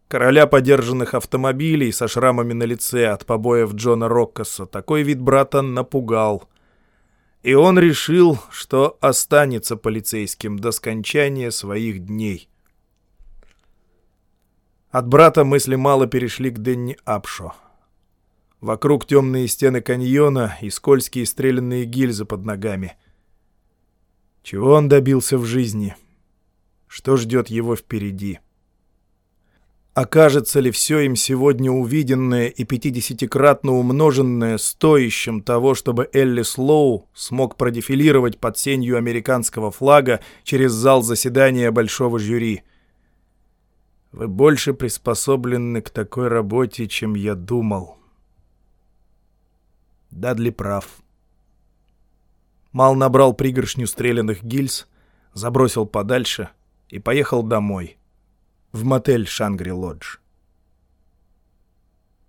Короля подержанных автомобилей со шрамами на лице от побоев Джона Роккаса такой вид брата напугал. И он решил, что останется полицейским до скончания своих дней. От брата мысли мало перешли к Денни Апшо. Вокруг темные стены каньона и скользкие стрелянные гильзы под ногами. Чего он добился в жизни? Что ждет его впереди? Окажется ли все им сегодня увиденное и пятидесятикратно умноженное стоящим того, чтобы Элли Слоу смог продефилировать под сенью американского флага через зал заседания большого жюри — вы больше приспособлены к такой работе, чем я думал. Дадли прав. Мал набрал пригоршню стрелянных гильз, забросил подальше и поехал домой, в мотель «Шангри-Лодж».